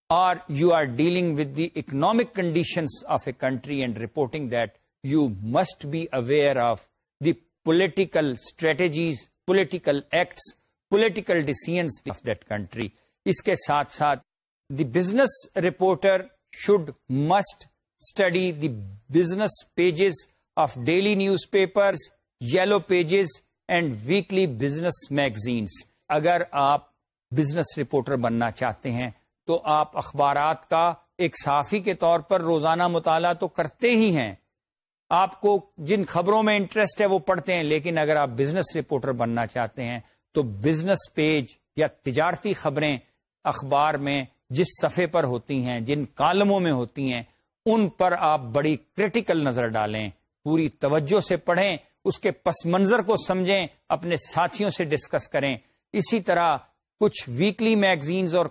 are you are dealing with the economic condition of a country and reporting that you must be aware of the political strategies political acts political decisions of that country اس کے ساتھ ساتھ the business reporter should must study the business pages of daily newspapers yellow pages and weekly business magazines اگر آپ business reporter بننا چاہتے ہیں تو آپ اخبارات کا ایک صحافی کے طور پر روزانہ مطالعہ تو کرتے ہی ہیں آپ کو جن خبروں میں انٹرسٹ ہے وہ پڑھتے ہیں، لیکن اگر آپ بزنس رپورٹر بننا چاہتے ہیں تو بزنس پیج یا تجارتی خبریں اخبار میں جس صفحے پر ہوتی ہیں، جن کالموں میں ہوتی ہیں، ان پر آپ بڑی کریٹیکل نظر ڈالیں، پوری توجہ سے پڑھیں، اس کے پس منظر کو سمجھیں، اپنے ساتھیوں سے ڈسکس کریں۔ اسی طرح کچھ ویکلی میگزینز اور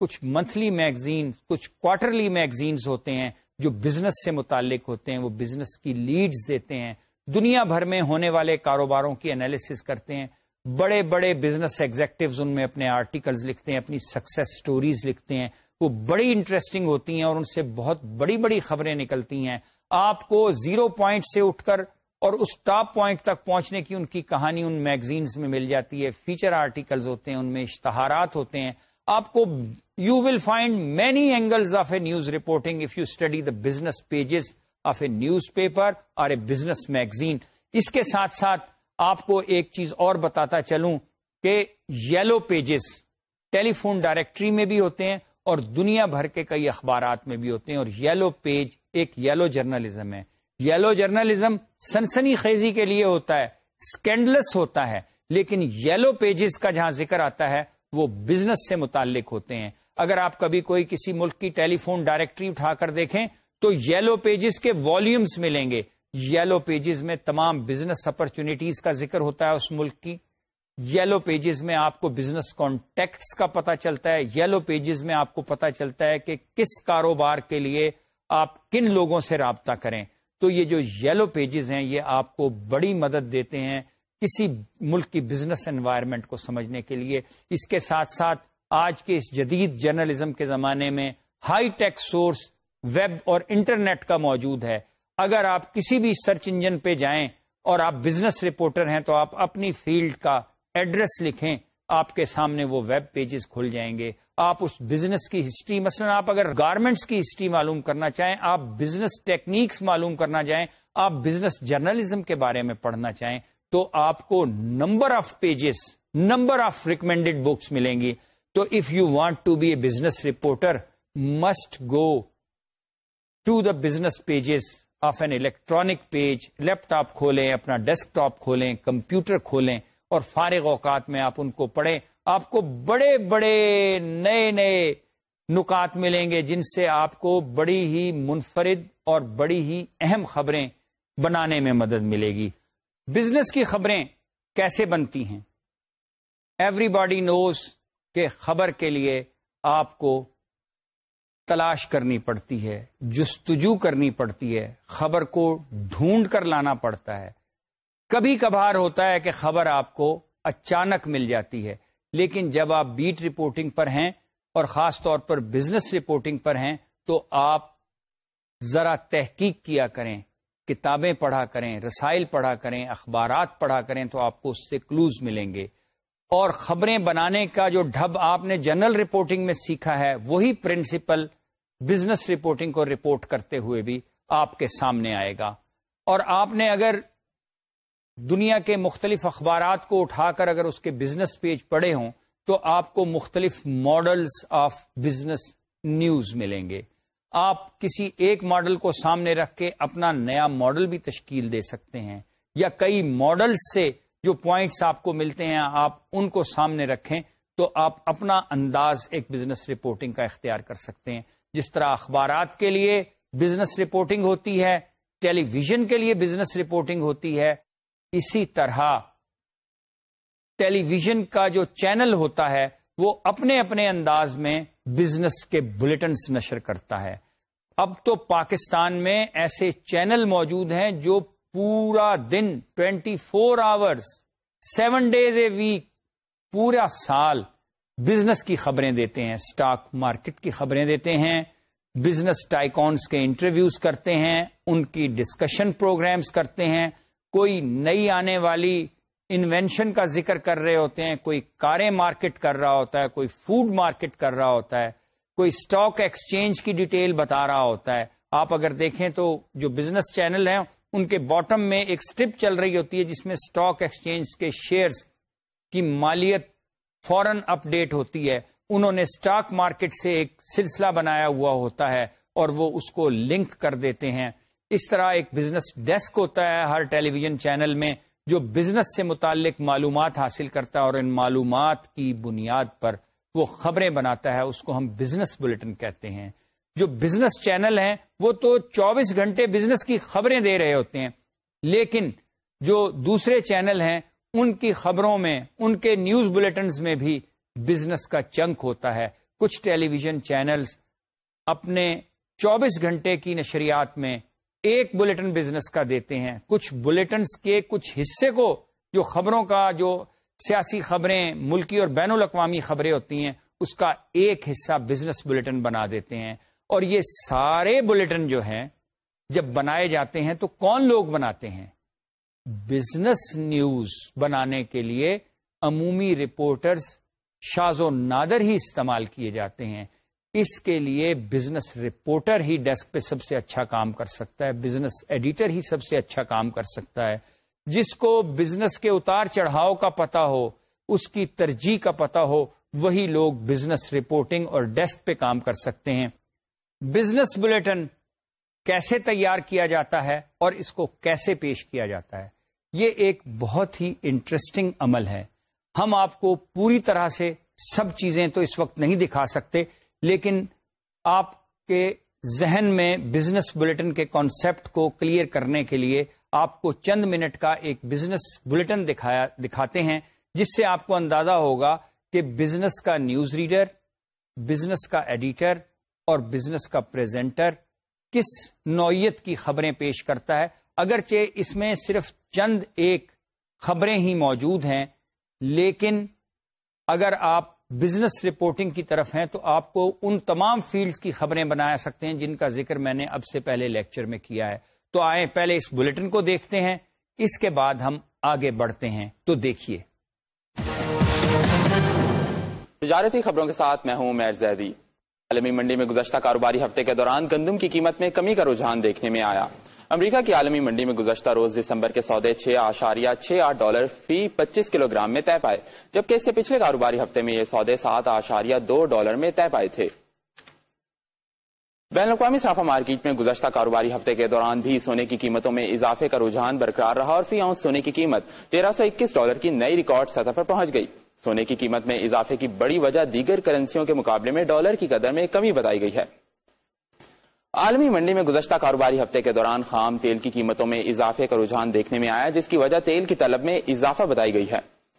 کچھ منتھلی میگزین کچھ کوارٹرلی میگزینز ہوتے ہیں جو بزنس سے متعلق ہوتے ہیں، وہ بزنس کی لیڈز دیتے ہیں۔ دنیا بھر میں ہونے والے کاروباروں کی انالیسس کرتے ہیں۔ بڑے بڑے بزنس ایگزیکٹوز ان میں اپنے آرٹیکلز لکھتے ہیں، اپنی سکسیس سٹوریز لکھتے ہیں۔ وہ بڑی انٹرسٹنگ ہوتی ہیں اور ان سے بہت بڑی بڑی خبریں نکلتی ہیں۔ آپ کو زیرو پوائنٹ سے اٹھ کر اور اس ٹاپ پوائنٹ تک پہنچنے کی ان کی کہانی ان میگزینس میں مل جاتی ہے۔ فیچر آرٹیکلز ہوتے ہیں، ان میں اشتہارات ہوتے ہیں۔ آپ کو you will find many angles of a news reporting if you study the business pages of a newspaper اور اے بزنس میگزین اس کے ساتھ ساتھ آپ کو ایک چیز اور بتاتا چلوں کہ yellow pages telephone directory میں بھی ہوتے ہیں اور دنیا بھر کے کئی اخبارات میں بھی ہوتے ہیں اور یلو پیج ایک یلو جرنلزم ہے یلو جرنلزم سنسنی خیزی کے لیے ہوتا ہے اسکینڈلس ہوتا ہے لیکن یلو پیجز کا جہاں ذکر آتا ہے وہ بزنس سے متعلق ہوتے ہیں۔ اگر آپ کبھی کوئی کسی ملک کی ٹیلی فون ڈائریکٹری اٹھا کر دیکھیں تو یلو پیجز کے والیومز ملیں گے۔ یلو پیجز میں تمام بزنس اپرچونیٹیز کا ذکر ہوتا ہے اس ملک کی۔ یلو پیجز میں آپ کو بزنس کانٹیکٹس کا پتا چلتا ہے۔ یلو پیجز میں آپ کو پتا چلتا ہے کہ کس کاروبار کے لیے آپ کن لوگوں سے رابطہ کریں۔ تو یہ جو یلو پیجز ہیں، یہ آپ کو بڑی مدد دیتے ہیں۔ کسی ملک کی بزنس انوائرمنٹ کو سمجھنے کے لیے۔ اس کے ساتھ ساتھ آج کے اس جدید جرنلزم کے زمانے میں ہائی ٹیک سورس ویب اور انٹرنیٹ کا موجود ہے۔ اگر آپ کسی بھی سرچ انجن پہ جائیں اور آپ بزنس رپورٹر ہیں تو آپ اپنی فیلڈ کا ایڈریس لکھیں۔ آپ کے سامنے وہ ویب پیجز کھل جائیں گے۔ آپ اس بزنس کی ہسٹری مثلا آپ اگر گارمنٹس کی ہسٹری معلوم کرنا چاہیں، آپ بزنس ٹیکنیکس معلوم کرنا چاہیں، آپ بزنس جرنلزم کے بارے میں پڑھنا چاہیں۔ تو آپ کو number of pages number of recommended books ملیں گی۔ تو if you want to be a business reporter must go to the business pages of an electronic page laptop کھولیں، اپنا ڈیسک ٹاپ کھولیں کمپیوٹر کھولیں اور فارغ اوقات میں آپ ان کو پڑھیں۔ آپ کو بڑے بڑے نئے نئے نکات ملیں گے جن سے آپ کو بڑی ہی منفرد اور بڑی ہی اہم خبریں بنانے میں مدد ملے گی۔ بزنس کی خبریں کیسے بنتی ہیں؟ ایوری باڈی نوز کے خبر کے لیے آپ کو تلاش کرنی پڑتی ہے، جستجو کرنی پڑتی ہے، خبر کو ڈھونڈ کر لانا پڑتا ہے۔ کبھی کبھار ہوتا ہے کہ خبر آپ کو اچانک مل جاتی ہے، لیکن جب آپ بیٹ رپورٹنگ پر ہیں اور خاص طور پر بزنس رپورٹنگ پر ہیں تو آپ ذرا تحقیق کیا کریں۔ کتابیں پڑھا کریں، رسائل پڑھا کریں، اخبارات پڑھا کریں تو آپ کو اس سے کلوز ملیں گے۔ اور خبریں بنانے کا جو ڈھب آپ نے جنرل رپورٹنگ میں سیکھا ہے، وہی پرنسپل بزنس رپورٹنگ کو رپورٹ کرتے ہوئے بھی آپ کے سامنے آئے گا۔ اور آپ نے اگر دنیا کے مختلف اخبارات کو اٹھا کر اگر اس کے بزنس پیج پڑے ہوں تو آپ کو مختلف ماڈلز آف بزنس نیوز ملیں گے۔ آپ کسی ایک ماڈل کو سامنے رکھ کے اپنا نیا ماڈل بھی تشکیل دے سکتے ہیں یا کئی ماڈلز سے جو پوائنٹس آپ کو ملتے ہیں آپ ان کو سامنے رکھیں تو آپ اپنا انداز ایک بزنس رپورٹنگ کا اختیار کر سکتے ہیں۔ جس طرح اخبارات کے لیے بزنس رپورٹنگ ہوتی ہے، ٹیلی ویژن کے لیے بزنس رپورٹنگ ہوتی ہے، اسی طرح ٹیلی ویژن کا جو چینل ہوتا ہے، وہ اپنے اپنے انداز میں بزنس کے بلٹنس نشر کرتا ہے۔ اب تو پاکستان میں ایسے چینل موجود ہیں جو پورا دن twenty four hours seven days a week, پورا سال بزنس کی خبریں دیتے ہیں اسٹاک مارکیٹ کی خبریں دیتے ہیں، بزنس ٹائکونس کے انٹرویوز کرتے ہیں، ان کی ڈسکشن پروگرامز کرتے ہیں، کوئی نئی آنے والی انوینشن کا ذکر کر رہے ہوتے ہیں، کوئی کاریں مارکیٹ کر رہا ہوتا ہے، کوئی فوڈ مارکیٹ کر رہا ہوتا ہے، کوئی اسٹاک ایکسچینج کی ڈیٹیل بتا رہا ہوتا ہے۔ آپ اگر دیکھیں تو جو بزنس چینل ہیں، ان کے باٹم میں ایک اسٹرپ چل رہی ہوتی ہے، جس میں اسٹاک ایکسچینج کے شیئرز کی مالیت فوراً اپ ڈیٹ ہوتی ہے۔ انہوں نے اسٹاک مارکیٹ سے ایک سلسلہ بنایا ہوا ہوتا ہے اور وہ اس کو لنک کر دیتے ہیں۔ اس طرح ایک بزنس ڈیسک ہوتا ہے، ہر ٹیلی ویژن چینل میں۔ جو بزنس سے متعلق معلومات حاصل کرتا ہے اور ان معلومات کی بنیاد پر وہ خبریں بناتا ہے، اس کو ہم بزنس بلٹن کہتے ہیں۔ جو بزنس چینل ہیں، وہ تو چوبیس گھنٹے بزنس کی خبریں دے رہے ہوتے ہیں، لیکن جو دوسرے چینل ہیں، ان کی خبروں میں، ان کے نیوز بلٹنز میں بھی بزنس کا چنک ہوتا ہے۔ کچھ ٹیلی ویژن چینلز اپنے چوبیس گھنٹے کی نشریات میں ایک بلٹن بزنس کا دیتے ہیں۔ کچھ بلٹنس کے کچھ حصے کو جو خبروں کا، جو سیاسی خبریں، ملکی اور بین الاقوامی خبریں ہوتی ہیں، اس کا ایک حصہ بزنس بلٹن بنا دیتے ہیں۔ اور یہ سارے بلٹن جو ہیں، جب بنائے جاتے ہیں تو کون لوگ بناتے ہیں؟ بزنس نیوز بنانے کے لیے عمومی رپورٹرز شاز و نادر ہی استعمال کیے جاتے ہیں۔ اس کے لیے بزنس رپورٹر ہی ڈیسک پہ سب سے اچھا کام کر سکتا ہے بزنس ایڈیٹر ہی سب سے اچھا کام کر سکتا ہے۔ جس کو بزنس کے اتار چڑھاؤ کا پتا ہو، اس کی ترجیح کا پتا ہو، وہی لوگ بزنس رپورٹنگ اور ڈیسک پہ کام کر سکتے ہیں۔ بزنس بلیٹن کیسے تیار کیا جاتا ہے اور اس کو کیسے پیش کیا جاتا ہے؟ یہ ایک بہت ہی انٹرسٹنگ عمل ہے۔ ہم آپ کو پوری طرح سے سب چیزیں تو اس وقت نہیں دکھا سکتے لیکن آپ کے ذہن میں بزنس بلٹن کے کانسیپٹ کو کلیئر کرنے کے لیے آپ کو چند منٹ کا ایک بزنس بلٹن دکھایا دکھاتے ہیں، جس سے آپ کو اندازہ ہوگا کہ بزنس کا نیوز ریڈر بزنس کا ایڈیٹر اور بزنس کا پریزنٹر کس نوعیت کی خبریں پیش کرتا ہے۔ اگرچہ اس میں صرف چند ایک خبریں ہی موجود ہیں، لیکن اگر آپ بزنس رپورٹنگ کی طرف ہیں تو آپ کو ان تمام فیلڈز کی خبریں بنا سکتے ہیں جن کا ذکر میں نے اب سے پہلے لیکچر میں کیا ہے۔ تو آئیں پہلے اس بلٹن کو دیکھتے ہیں، اس کے بعد ہم آگے بڑھتے ہیں۔ تو دیکھیے۔ تجارتی خبروں کے ساتھ میں ہوں میر زیدی۔ عالمی منڈی میں گزشتہ کاروباری ہفتے کے دوران گندم کی قیمت میں کمی کا رجحان دیکھنے میں آیا۔ امریکہ کی عالمی منڈی میں گزشتہ روز دسمبر کے سودے چھ آشاریہ چھ آٹھ ڈالر فی پچیس کلو گرام میں طے پائے، جبکہ اس سے پچھلے کاروباری ہفتے میں یہ سودے سات آشاریہ دو ڈالر میں طے پائے تھے۔ بین الاقوامی صافہ مارکیٹ میں گزشتہ کاروباری ہفتے کے دوران بھی سونے کی قیمتوں میں اضافے کا رجحان برقرار رہا اور فی آؤنس سونے کی قیمت تیرہ سو اکیس ڈالر کی نئی ریکارڈ سطح پر پہنچ گئی۔ سونے کی قیمت میں اضافے کی بڑی وجہ دیگر کرنسیوں کے مقابلے میں ڈالر کی قدر میں کمی بتائی گئی ہے۔ عالمی منڈی میں گزشتہ کاروباری ہفتے کے دوران خام تیل کی قیمتوں میں اضافے کا رجحان دیکھنے میں آیا، جس کی وجہ تیل کی طلب میں اضافہ بتائی گئی ہے۔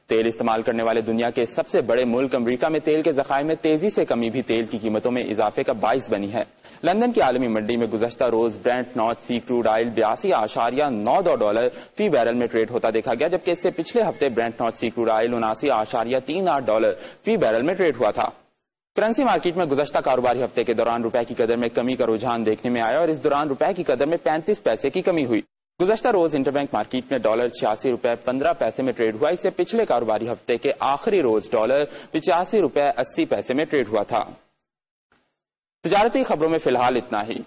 تیل استعمال کرنے والے دنیا کے سب سے بڑے ملک امریکہ میں تیل کے ذخائر میں تیزی سے کمی بھی تیل کی قیمتوں میں اضافے کا باعث بنی ہے۔ لندن کی عالمی منڈی میں گزشتہ روز Brent North Sea crude oil بیاسی آشاریہ نو دو ڈالر فی بیرل میں ٹریڈ ہوتا دیکھا گیا، جبکہ اس سے پچھلے ہفتے Brent North Sea crude oil اناسی آشاریہ تین آٹھ ڈالر فی بیرل میں ٹریڈ ہوا تھا۔ کرنسی مارکیٹ میں گزشتہ کاروباری ہفتے کے دوران روپے کی قدر میں کمی کا رجحان دیکھنے میں آیا اور اس دوران روپے کی قدر میں پینتیس پیسے کی کمی ہوئی۔ گزشتہ روز انٹر بینک مارکیٹ میں ڈالر چھیاسی روپے پندرہ پیسے میں ٹریڈ ہوا۔ اس سے پچھلے کاروباری ہفتے کے آخری روز ڈالر پچاسی روپے اسی پیسے میں ٹریڈ ہوا تھا۔ تجارتی خبروں میں فی الحال اتنا ہی۔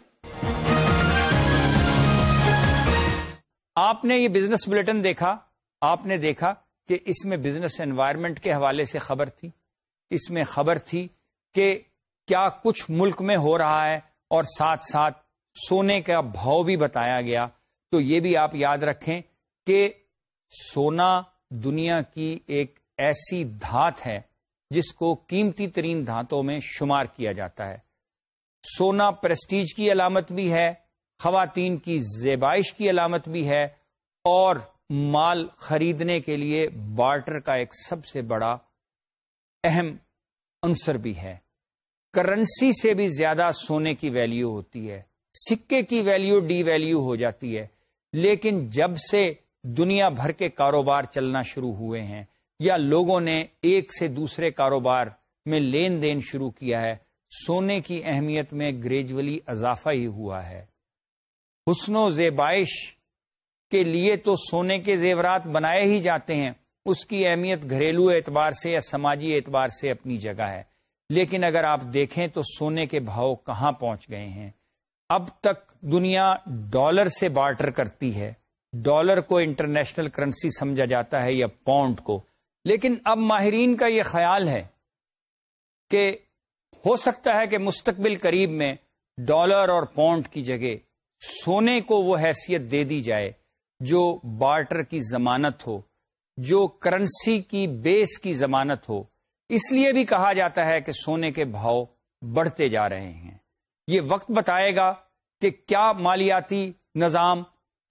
آپ نے یہ بزنس بلٹن دیکھا؟ آپ نے دیکھا کہ اس میں بزنس انوائرمنٹ کے حوالے سے خبر تھی؟ اس میں خبر تھی کہ کیا کچھ ملک میں ہو رہا ہے اور ساتھ ساتھ سونے کا بھاؤ بھی بتایا گیا۔ تو یہ بھی آپ یاد رکھیں کہ سونا دنیا کی ایک ایسی دھات ہے جس کو قیمتی ترین دھاتوں میں شمار کیا جاتا ہے۔ سونا پرسٹیج کی علامت بھی ہے، خواتین کی زیبائش کی علامت بھی ہے اور مال خریدنے کے لیے بارٹر کا ایک سب سے بڑا اہم عنصر بھی ہے۔ کرنسی سے بھی زیادہ سونے کی ویلیو ہوتی ہے، سکے کی ویلیو ڈی ویلیو ہو جاتی ہے۔ لیکن جب سے دنیا بھر کے کاروبار چلنا شروع ہوئے ہیں یا لوگوں نے ایک سے دوسرے کاروبار میں لین دین شروع کیا ہے، سونے کی اہمیت میں گریجولی اضافہ ہی ہوا ہے۔ حسن و زیبائش کے لیے تو سونے کے زیورات بنائے ہی جاتے ہیں، اس کی اہمیت گھریلو اعتبار سے یا سماجی اعتبار سے اپنی جگہ ہے۔ لیکن اگر آپ دیکھیں تو سونے کے بھاؤ کہاں پہنچ گئے ہیں؟ اب تک دنیا ڈالر سے بارٹر کرتی ہے۔ ڈالر کو انٹرنیشنل کرنسی سمجھا جاتا ہے یا پاؤنڈ کو۔ لیکن اب ماہرین کا یہ خیال ہے کہ ہو سکتا ہے کہ مستقبل قریب میں ڈالر اور پاؤنڈ کی جگہ سونے کو وہ حیثیت دے دی جائے جو بارٹر کی ضمانت ہو، جو کرنسی کی بیس کی ضمانت ہو۔ اس لیے بھی کہا جاتا ہے کہ سونے کے بھاؤ بڑھتے جا رہے ہیں۔ یہ وقت بتائے گا کہ کیا مالیاتی نظام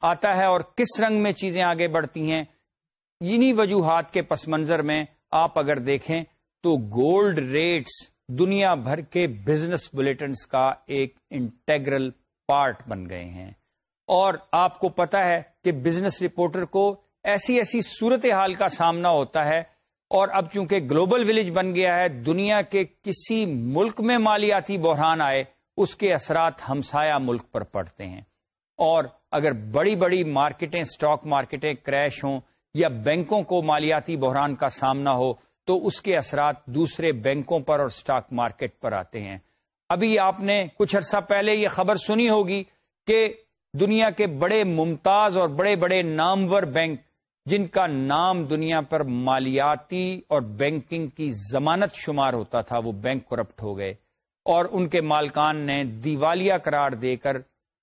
آتا ہے اور کس رنگ میں چیزیں آگے بڑھتی ہیں۔ انہی وجوہات کے پس منظر میں آپ اگر دیکھیں تو گولڈ ریٹس دنیا بھر کے بزنس بلیٹنس کا ایک انٹیگرل پارٹ بن گئے ہیں۔ اور آپ کو پتا ہے کہ بزنس رپورٹر کو ایسی ایسی صورت حال کا سامنا ہوتا ہے اور اب چونکہ گلوبل ولیج بن گیا ہے، دنیا کے کسی ملک میں مالیاتی بحران آئے، اس کے اثرات ہمسایہ ملک پر پڑتے ہیں۔ اور اگر بڑی بڑی مارکیٹیں، سٹاک مارکیٹیں کریش ہوں یا بینکوں کو مالیاتی بحران کا سامنا ہو، تو اس کے اثرات دوسرے بینکوں پر اور سٹاک مارکیٹ پر آتے ہیں۔ ابھی آپ نے کچھ عرصہ پہلے یہ خبر سنی ہوگی کہ دنیا کے بڑے ممتاز اور بڑے بڑے نامور بینک جن کا نام دنیا پر مالیاتی اور بینکنگ کی ضمانت شمار ہوتا تھا، وہ بینک کرپٹ ہو گئے۔ اور ان کے مالکان نے دیوالیہ قرار دے کر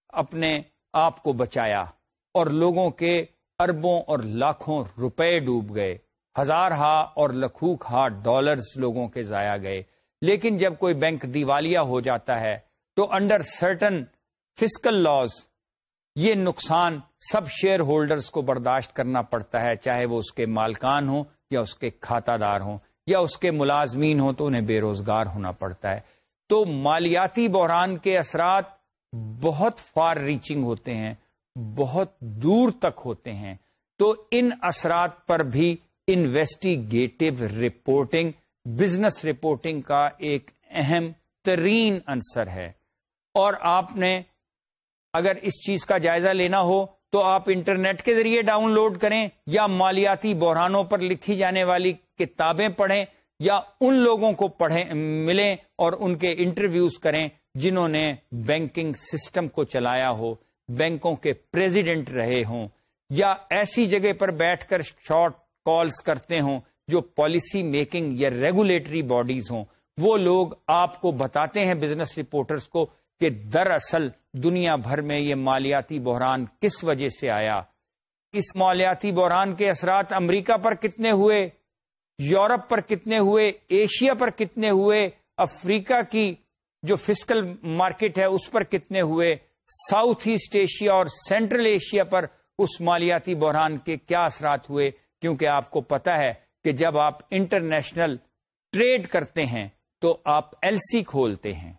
اپنے آپ کو بچایا اور لوگوں کے اربوں اور لاکھوں روپے ڈوب گئے۔ ہزار ہا اور لکھوک ہا ڈالرز لوگوں کے ضائع گئے۔ لیکن جب کوئی بینک دیوالیہ ہو جاتا ہے تو انڈر سرٹن فسکل لاز یہ نقصان سب شیئر ہولڈرز کو برداشت کرنا پڑتا ہے، چاہے وہ اس کے مالکان ہوں یا اس کے کھاتہ دار ہوں یا اس کے ملازمین ہوں تو انہیں بے روزگار ہونا پڑتا ہے۔ تو مالیاتی بحران کے اثرات بہت فار ریچنگ ہوتے ہیں، بہت دور تک ہوتے ہیں۔ تو ان اثرات پر بھی انویسٹیگیٹو رپورٹنگ بزنس رپورٹنگ کا ایک اہم ترین عنصر ہے۔ اور آپ نے اگر اس چیز کا جائزہ لینا ہو تو آپ انٹرنیٹ کے ذریعے ڈاؤن لوڈ کریں یا مالیاتی بحرانوں پر لکھی جانے والی کتابیں پڑھیں یا ان لوگوں کو پڑھیں، ملیں اور ان کے انٹرویوز کریں جنہوں نے بینکنگ سسٹم کو چلایا ہو، بینکوں کے پریزیڈنٹ رہے ہوں، یا ایسی جگہ پر بیٹھ کر شارٹ کالز کرتے ہوں جو پالیسی میکنگ یا ریگولیٹری باڈیز ہوں۔ وہ لوگ آپ کو بتاتے ہیں، بزنس رپورٹرز کو کہ دراصل دنیا بھر میں یہ مالیاتی بحران کس وجہ سے آیا؟ اس مالیاتی بحران کے اثرات امریکہ پر کتنے ہوئے؟ یورپ پر کتنے ہوئے؟ ایشیا پر کتنے ہوئے؟ افریقہ کی جو فسکل مارکیٹ ہے اس پر کتنے ہوئے؟ ساؤتھ ایسٹ ایشیا اور سینٹرل ایشیا پر اس مالیاتی بحران کے کیا اثرات ہوئے؟ کیونکہ آپ کو پتا ہے کہ جب آپ انٹرنیشنل ٹریڈ کرتے ہیں تو آپ ایل سی کھولتے ہیں۔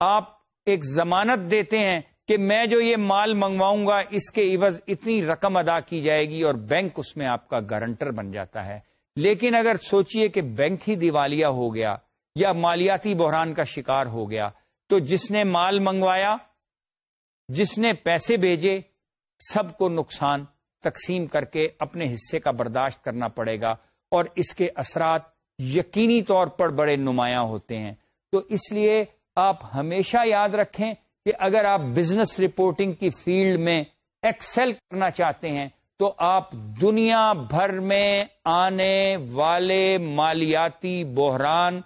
آپ ایک ضمانت دیتے ہیں کہ میں جو یہ مال منگواؤں گا، اس کے عوض اتنی رقم ادا کی جائے گی اور بینک اس میں آپ کا گارنٹر بن جاتا ہے۔ لیکن اگر سوچئے کہ بینک ہی دیوالیہ ہو گیا یا مالیاتی بحران کا شکار ہو گیا، تو جس نے مال منگوایا، جس نے پیسے بھیجے، سب کو نقصان تقسیم کر کے اپنے حصے کا برداشت کرنا پڑے گا اور اس کے اثرات یقینی طور پر بڑے نمایاں ہوتے ہیں۔ تو اس لیے آپ ہمیشہ یاد رکھیں کہ اگر آپ بزنس رپورٹنگ کی فیلڈ میں ایکسل کرنا چاہتے ہیں تو آپ دنیا بھر میں آنے والے مالیاتی بحران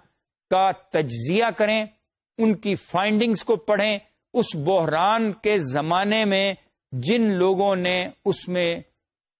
کا تجزیہ کریں، ان کی فائنڈنگز کو پڑھیں۔ اس بحران کے زمانے میں جن لوگوں نے اس میں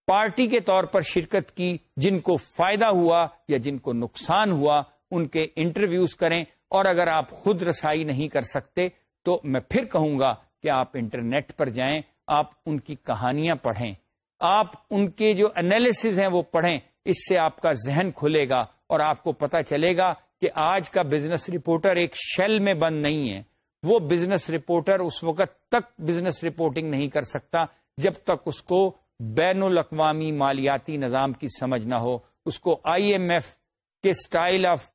پارٹی کے طور پر شرکت کی، جن کو فائدہ ہوا یا جن کو نقصان ہوا، ان کے انٹرویوز کریں۔ اور اگر آپ خود رسائی نہیں کر سکتے، تو میں پھر کہوں گا کہ آپ انٹرنیٹ پر جائیں، آپ ان کی کہانیاں پڑھیں۔ آپ ان کے جو انالیسز ہیں وہ پڑھیں، اس سے آپ کا ذہن کھلے گا اور آپ کو پتا چلے گا کہ آج کا بزنس رپورٹر ایک شیل میں بند نہیں ہے۔ وہ بزنس رپورٹر اس وقت تک بزنس رپورٹنگ نہیں کر سکتا جب تک اس کو بین الاقوامی مالیاتی نظام کی سمجھ نہ ہو، اس کو آئی ایم ایف کے سٹائل آف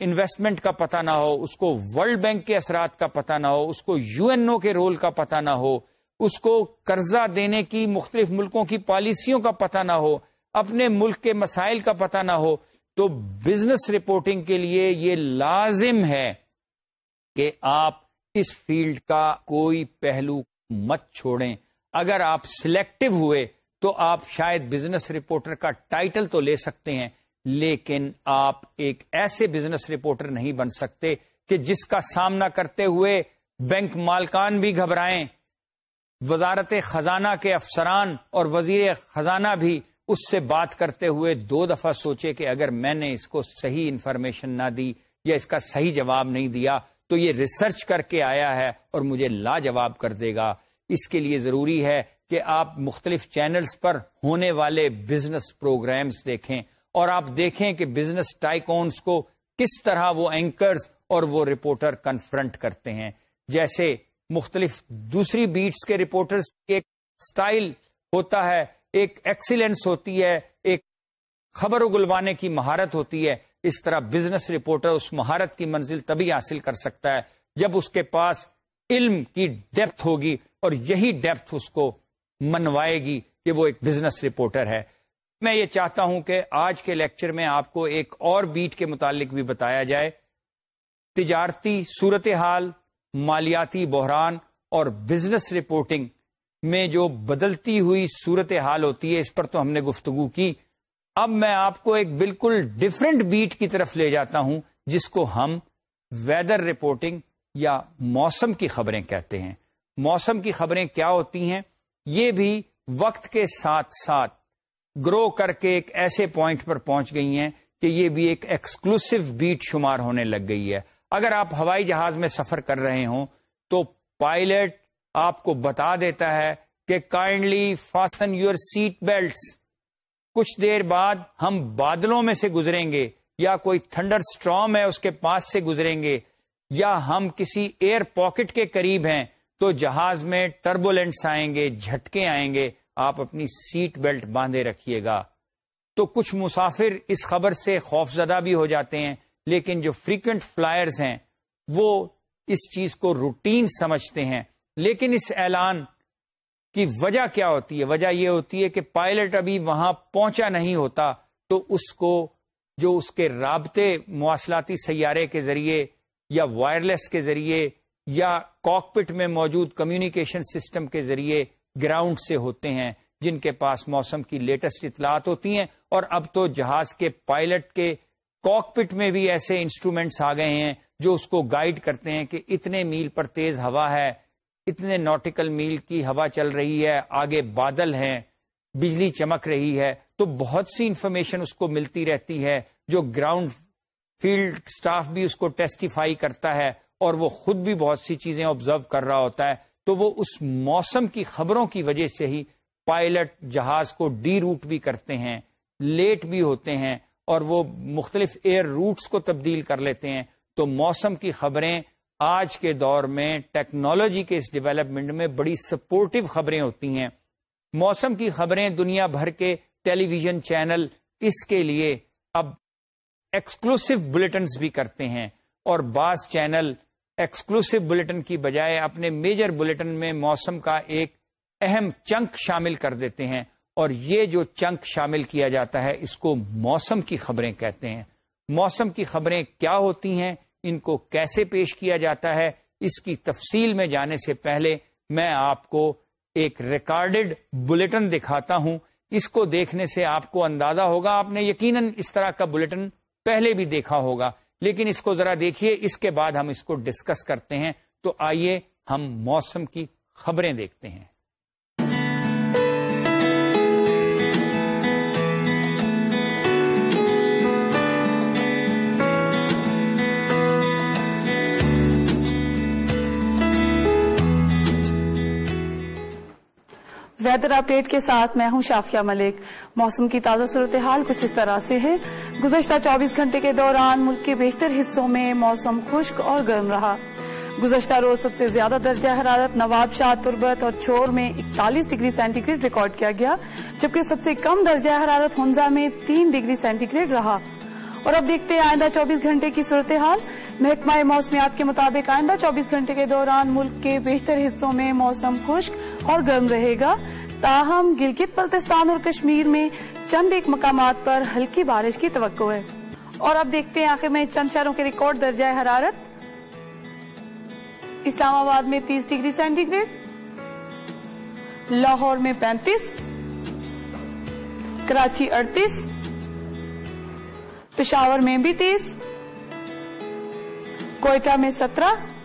انویسٹمنٹ کا پتہ نہ ہو، اس کو ورلڈ بینک کے اثرات کا پتہ نہ ہو، اس کو یو این او کے رول کا پتہ نہ ہو، اس کو قرضہ دینے کی مختلف ملکوں کی پالیسیوں کا پتہ نہ ہو، اپنے ملک کے مسائل کا پتہ نہ ہو، تو بزنس رپورٹنگ کے لیے یہ لازم ہے کہ آپ اس فیلڈ کا کوئی پہلو مت چھوڑیں۔ اگر آپ سلیکٹو ہوئے تو آپ شاید بزنس رپورٹر کا ٹائٹل تو لے سکتے ہیں۔ لیکن آپ ایک ایسے بزنس رپورٹر نہیں بن سکتے کہ جس کا سامنا کرتے ہوئے بینک مالکان بھی گھبرائیں، وزارت خزانہ کے افسران اور وزیر خزانہ بھی اس سے بات کرتے ہوئے دو دفعہ سوچے کہ اگر میں نے اس کو صحیح انفارمیشن نہ دی یا اس کا صحیح جواب نہیں دیا تو یہ ریسرچ کر کے آیا ہے اور مجھے لاجواب کر دے گا۔ اس کے لیے ضروری ہے کہ آپ مختلف چینلز پر ہونے والے بزنس پروگرامز دیکھیں۔ اور آپ دیکھیں کہ بزنس ٹائکونس کو کس طرح وہ اینکرز اور وہ رپورٹر کنفرنٹ کرتے ہیں۔ جیسے مختلف دوسری بیٹس کے رپورٹرز ایک سٹائل ہوتا ہے، ایک ایکسیلنس ہوتی ہے، ایک خبر اگلوانے کی مہارت ہوتی ہے۔ اس طرح بزنس رپورٹر اس مہارت کی منزل تبھی حاصل کر سکتا ہے جب اس کے پاس علم کی ڈیپتھ ہوگی اور یہی ڈیپتھ اس کو منوائے گی کہ وہ ایک بزنس رپورٹر ہے۔ میں یہ چاہتا ہوں کہ آج کے لیکچر میں آپ کو ایک اور بیٹ کے متعلق بھی بتایا جائے۔ تجارتی صورتحال، مالیاتی بحران اور بزنس رپورٹنگ میں جو بدلتی ہوئی صورت حال ہوتی ہے، اس پر تو ہم نے گفتگو کی۔ اب میں آپ کو ایک بالکل ڈفرینٹ بیٹ کی طرف لے جاتا ہوں، جس کو ہم ویدر رپورٹنگ یا موسم کی خبریں کہتے ہیں۔ موسم کی خبریں کیا ہوتی ہیں؟ یہ بھی وقت کے ساتھ ساتھ گرو کر کے ایک ایسے پوائنٹ پر پہنچ گئی ہیں کہ یہ بھی ایک ایکسکلوسو بیٹ شمار ہونے لگ گئی ہے۔ اگر آپ ہوائی جہاز میں سفر کر رہے ہوں تو پائلٹ آپ کو بتا دیتا ہے کہ kindly fasten your seat belts کچھ دیر بعد ہم بادلوں میں سے گزریں گے یا کوئی تھنڈر اسٹرام ہے اس کے پاس سے گزریں گے یا ہم کسی ایئر پاکٹ کے قریب ہیں تو جہاز میں ٹربولینٹس آئیں گے، جھٹکے آئیں گے۔ آپ اپنی سیٹ بیلٹ باندھے رکھیے گا۔ تو کچھ مسافر اس خبر سے خوف زدہ بھی ہو جاتے ہیں، لیکن جو فریکوینٹ فلائرز ہیں، وہ اس چیز کو روٹین سمجھتے ہیں۔ لیکن اس اعلان کی وجہ کیا ہوتی ہے؟ وجہ یہ ہوتی ہے کہ پائلٹ ابھی وہاں پہنچا نہیں ہوتا، تو اس کو جو اس کے رابطے مواصلاتی سیارے کے ذریعے یا وائرلیس کے ذریعے یا کاکپٹ میں موجود کمیونیکیشن سسٹم کے ذریعے گراؤنڈ سے ہوتے ہیں، جن کے پاس موسم کی لیٹسٹ اطلاعات ہوتی ہیں۔ اور اب تو جہاز کے پائلٹ کے کاکپٹ میں بھی ایسے انسٹرومینٹس آ گئے ہیں جو اس کو گائیڈ کرتے ہیں کہ اتنے میل پر تیز ہوا ہے، اتنے نوٹیکل میل کی ہوا چل رہی ہے، آگے بادل ہیں، بجلی چمک رہی ہے۔ تو بہت سی انفارمیشن اس کو ملتی رہتی ہے جو گراؤنڈ فیلڈ سٹاف بھی اس کو ٹیسٹیفائی کرتا ہے اور وہ خود بھی بہت سی چیزیں آبزرو کر رہا ہوتا ہے۔ تو وہ اس موسم کی خبروں کی وجہ سے ہی پائلٹ جہاز کو ڈی روٹ بھی کرتے ہیں، لیٹ بھی ہوتے ہیں اور وہ مختلف ایئر روٹس کو تبدیل کر لیتے ہیں۔ تو موسم کی خبریں آج کے دور میں ٹیکنالوجی کے اس ڈیولپمنٹ میں بڑی سپورٹو خبریں ہوتی ہیں۔ موسم کی خبریں دنیا بھر کے ٹیلی ویژن چینل اس کے لیے اب ایکسکلوسو بلٹنز بھی کرتے ہیں اور بعض چینل ایکسکلوسو بلٹن کی بجائے اپنے میجر بلٹن میں موسم کا ایک اہم چنک شامل کر دیتے ہیں اور یہ جو چنک شامل کیا جاتا ہے، اس کو موسم کی خبریں کہتے ہیں۔ موسم کی خبریں کیا ہوتی ہیں؟ ان کو کیسے پیش کیا جاتا ہے؟ اس کی تفصیل میں جانے سے پہلے میں آپ کو ایک ریکارڈڈ بلٹن دکھاتا ہوں۔ اس کو دیکھنے سے آپ کو اندازہ ہوگا، آپ نے یقیناً اس طرح کا بلٹن پہلے بھی دیکھا ہوگا۔ لیکن اس کو ذرا دیکھیے، اس کے بعد ہم اس کو ڈسکس کرتے ہیں۔ تو آئیے ہم موسم کی خبریں دیکھتے ہیں۔ ویدر اپڈیٹ کے ساتھ میں ہوں شافیہ ملک۔ موسم کی تازہ صورتحال کچھ اس طرح سے ہے۔ گزشتہ چوبیس گھنٹے کے دوران ملک کے بیشتر حصوں میں موسم خشک اور گرم رہا۔ گزشتہ روز سب سے زیادہ درجہ حرارت نواب شاہ تربت اور چور میں اکتالیس ڈگری سینٹی گریڈ ریکارڈ کیا گیا، جبکہ سب سے کم درجہ حرارت ہنزا میں تین ڈگری سینٹی گریڈ رہا۔ اور اب دیکھتے ہیں آئندہ چوبیس گھنٹے کی صورتحال۔ محکمہ موسمیات کے مطابق آئندہ چوبیس گھنٹے کے دوران ملک کے بیشتر حصوں میں موسم خشک اور گرم رہے گا۔ تاہم گلگت بلتستان اور کشمیر میں چند ایک مقامات پر ہلکی بارش کی توقع ہے۔ اور اب دیکھتے ہیں آخر میں چند شہروں کے ریکارڈ درجہ حرارت۔ اسلام آباد میں تیس ڈگری سینٹی گریڈ لاہور میں پینتیس۔ کراچی اڑتیس۔ پشاور میں بھی تیس۔ کوئٹہ میں سترہ۔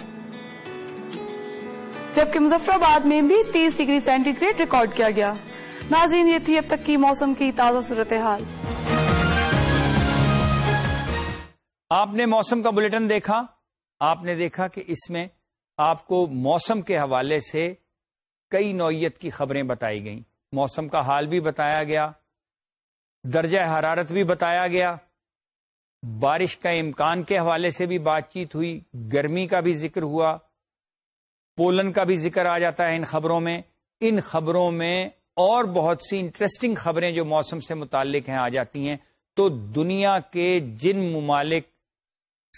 جبکہ مظفر آباد میں بھی تیس ڈگری سینٹی گریڈ ریکارڈ کیا گیا۔ ناظرین، یہ تھی اب تک کی موسم کی تازہ صورتحال۔ آپ نے موسم کا بلٹن دیکھا؟ آپ نے دیکھا کہ اس میں آپ کو موسم کے حوالے سے کئی نوعیت کی خبریں بتائی گئیں۔ موسم کا حال بھی بتایا گیا، درجہ حرارت بھی بتایا گیا، بارش کا امکان کے حوالے سے بھی بات چیت ہوئی، گرمی کا بھی ذکر ہوا۔ پولن کا بھی ذکر آ جاتا ہے ان خبروں میں۔ ان خبروں میں اور بہت سی انٹرسٹنگ خبریں جو موسم سے متعلق ہیں آ جاتی ہیں۔ تو دنیا کے جن ممالک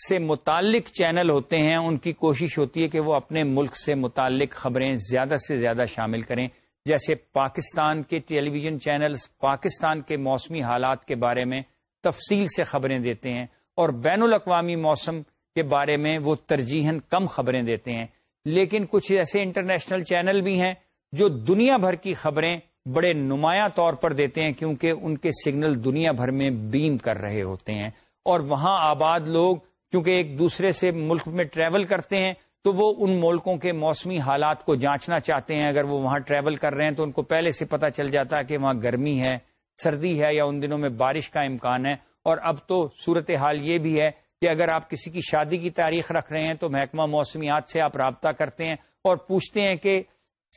سے متعلق چینل ہوتے ہیں، ان کی کوشش ہوتی ہے کہ وہ اپنے ملک سے متعلق خبریں زیادہ سے زیادہ شامل کریں۔ جیسے پاکستان کے ٹیلی ویژن چینلز پاکستان کے موسمی حالات کے بارے میں تفصیل سے خبریں دیتے ہیں۔ اور بین الاقوامی موسم کے بارے میں وہ ترجیحاً کم خبریں دیتے ہیں۔ لیکن کچھ ایسے انٹرنیشنل چینل بھی ہیں جو دنیا بھر کی خبریں بڑے نمایاں طور پر دیتے ہیں کیونکہ ان کے سگنل دنیا بھر میں بیم کر رہے ہوتے ہیں اور وہاں آباد لوگ کیونکہ ایک دوسرے سے ملک میں ٹریول کرتے ہیں تو وہ ان ملکوں کے موسمی حالات کو جانچنا چاہتے ہیں۔ اگر وہ وہاں ٹریول کر رہے ہیں تو ان کو پہلے سے پتا چل جاتا ہے کہ وہاں گرمی ہے، سردی ہے یا ان دنوں میں بارش کا امکان ہے۔ اور اب تو صورت حال یہ بھی ہے کہ اگر آپ کسی کی شادی کی تاریخ رکھ رہے ہیں تو محکمہ موسمیات سے آپ رابطہ کرتے ہیں اور پوچھتے ہیں کہ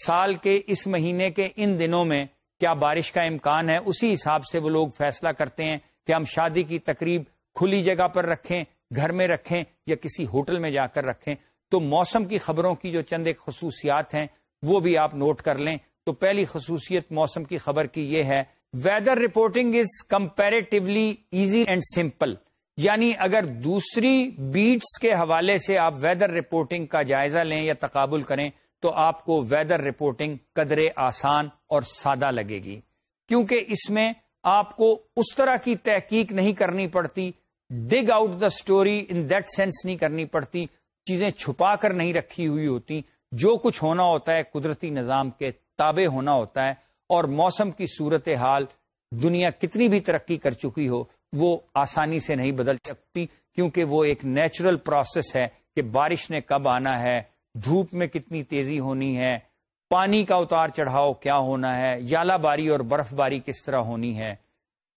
سال کے اس مہینے کے ان دنوں میں کیا بارش کا امکان ہے؟ اسی حساب سے وہ لوگ فیصلہ کرتے ہیں کہ ہم شادی کی تقریب کھلی جگہ پر رکھیں، گھر میں رکھیں یا کسی ہوٹل میں جا کر رکھیں۔ تو موسم کی خبروں کی جو چند ایک خصوصیات ہیں، وہ بھی آپ نوٹ کر لیں۔ تو پہلی خصوصیت موسم کی خبر کی یہ ہے۔ Weather reporting is comparatively easy and simple یعنی اگر دوسری بیٹس کے حوالے سے آپ ویدر رپورٹنگ کا جائزہ لیں یا تقابل کریں، تو آپ کو ویدر رپورٹنگ قدرے آسان اور سادہ لگے گی۔ کیونکہ اس میں آپ کو اس طرح کی تحقیق نہیں کرنی پڑتی dig out the story in that sense نہیں کرنی پڑتی، چیزیں چھپا کر نہیں رکھی ہوئی ہوتی، جو کچھ ہونا ہوتا ہے قدرتی نظام کے تابع ہونا ہوتا ہے، اور موسم کی صورت حال دنیا کتنی بھی ترقی کر چکی ہو وہ آسانی سے نہیں بدل سکتی، کیونکہ وہ ایک نیچرل پروسیس ہے کہ بارش نے کب آنا ہے، دھوپ میں کتنی تیزی ہونی ہے، پانی کا اتار چڑھاؤ کیا ہونا ہے یالا باری اور برف باری کس طرح ہونی ہے۔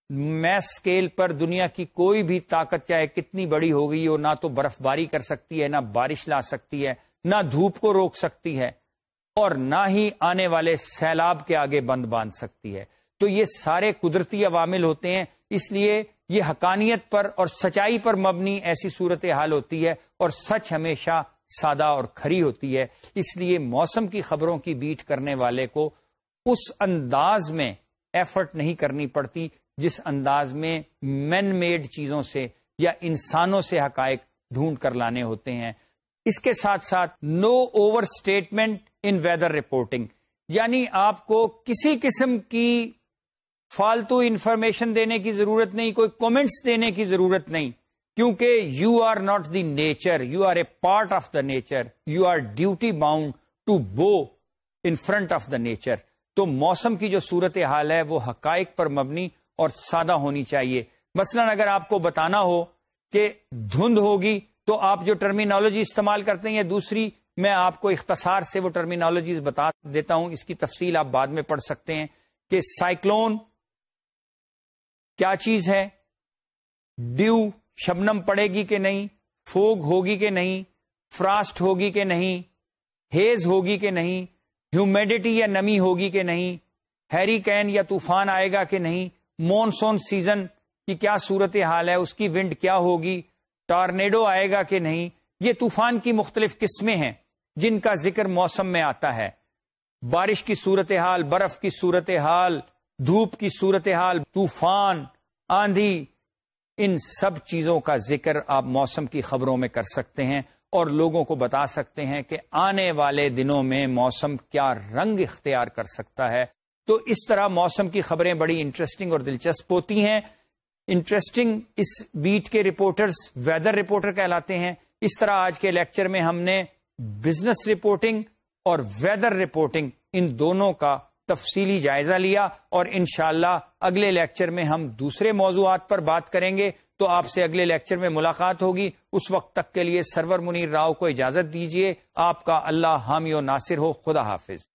میس اسکیل پر دنیا کی کوئی بھی طاقت چاہے کتنی بڑی ہو گئی ہو، نہ تو برف باری کر سکتی ہے، نہ بارش لا سکتی ہے، نہ دھوپ کو روک سکتی ہے، اور نہ ہی آنے والے سیلاب کے آگے بند باندھ سکتی ہے۔ تو یہ سارے قدرتی عوامل ہوتے ہیں اس لیے یہ حقانیت پر اور سچائی پر مبنی ایسی صورت حال ہوتی ہے اور سچ ہمیشہ سادہ اور کھری ہوتی ہے۔ اس لیے موسم کی خبروں کی بیٹ کرنے والے کو اس انداز میں ایفرٹ نہیں کرنی پڑتی جس انداز میں مین میڈ چیزوں سے یا انسانوں سے حقائق ڈھونڈ کر لانے ہوتے ہیں۔ اس کے ساتھ ساتھ no overstatement in weather reporting یعنی آپ کو کسی قسم کی فالتو انفارمیشن دینے کی ضرورت نہیں، کوئی کومنٹس دینے کی ضرورت نہیں۔ کیونکہ you are not the nature you are a part of the nature you are duty bound to bow in front of the nature تو موسم کی جو صورت حال ہے، وہ حقائق پر مبنی اور سادہ ہونی چاہیے۔ مثلا اگر آپ کو بتانا ہو کہ دھند ہوگی تو آپ جو ٹرمینالوجی استعمال کرتے ہیں یا دوسری، میں آپ کو اختصار سے وہ ٹرمینالوجیز بتا دیتا ہوں۔ اس کی تفصیل آپ بعد میں پڑھ سکتے ہیں کہ سائکلون کیا چیز ہے؟ ڈیو شبنم پڑے گی کہ نہیں؟ فوگ ہوگی کہ نہیں؟ فراسٹ ہوگی کہ نہیں؟ ہیز ہوگی کہ نہیں؟ ہیومیڈیٹی یا نمی ہوگی کہ نہیں؟ ہیری کین یا طوفان آئے گا کہ نہیں؟ مونسون سیزن کی کیا صورت حال ہے؟ اس کی ونڈ کیا ہوگی؟ ٹارنیڈو آئے گا کہ نہیں؟ یہ طوفان کی مختلف قسمیں ہیں جن کا ذکر موسم میں آتا ہے۔ بارش کی صورت حال برف کی صورت حال دھوپ کی صورت حال طوفان، آندھی، ان سب چیزوں کا ذکر آپ موسم کی خبروں میں کر سکتے ہیں اور لوگوں کو بتا سکتے ہیں کہ آنے والے دنوں میں موسم کیا رنگ اختیار کر سکتا ہے۔ تو اس طرح موسم کی خبریں بڑی انٹرسٹنگ اور دلچسپ ہوتی ہیں۔ انٹرسٹنگ اس بیٹ کے رپورٹرز ویدر رپورٹر کہلاتے ہیں۔ اس طرح آج کے لیکچر میں ہم نے بزنس رپورٹنگ اور ویدر رپورٹنگ ان دونوں کا تفصیلی جائزہ لیا اور انشاءاللہ اگلے لیکچر میں ہم دوسرے موضوعات پر بات کریں گے تو آپ سے اگلے لیکچر میں ملاقات ہوگی۔ اس وقت تک کے لیے سرور منیر راؤ کو اجازت دیجیے آپ کا اللہ حامی و ناصر ہو۔ خدا حافظ۔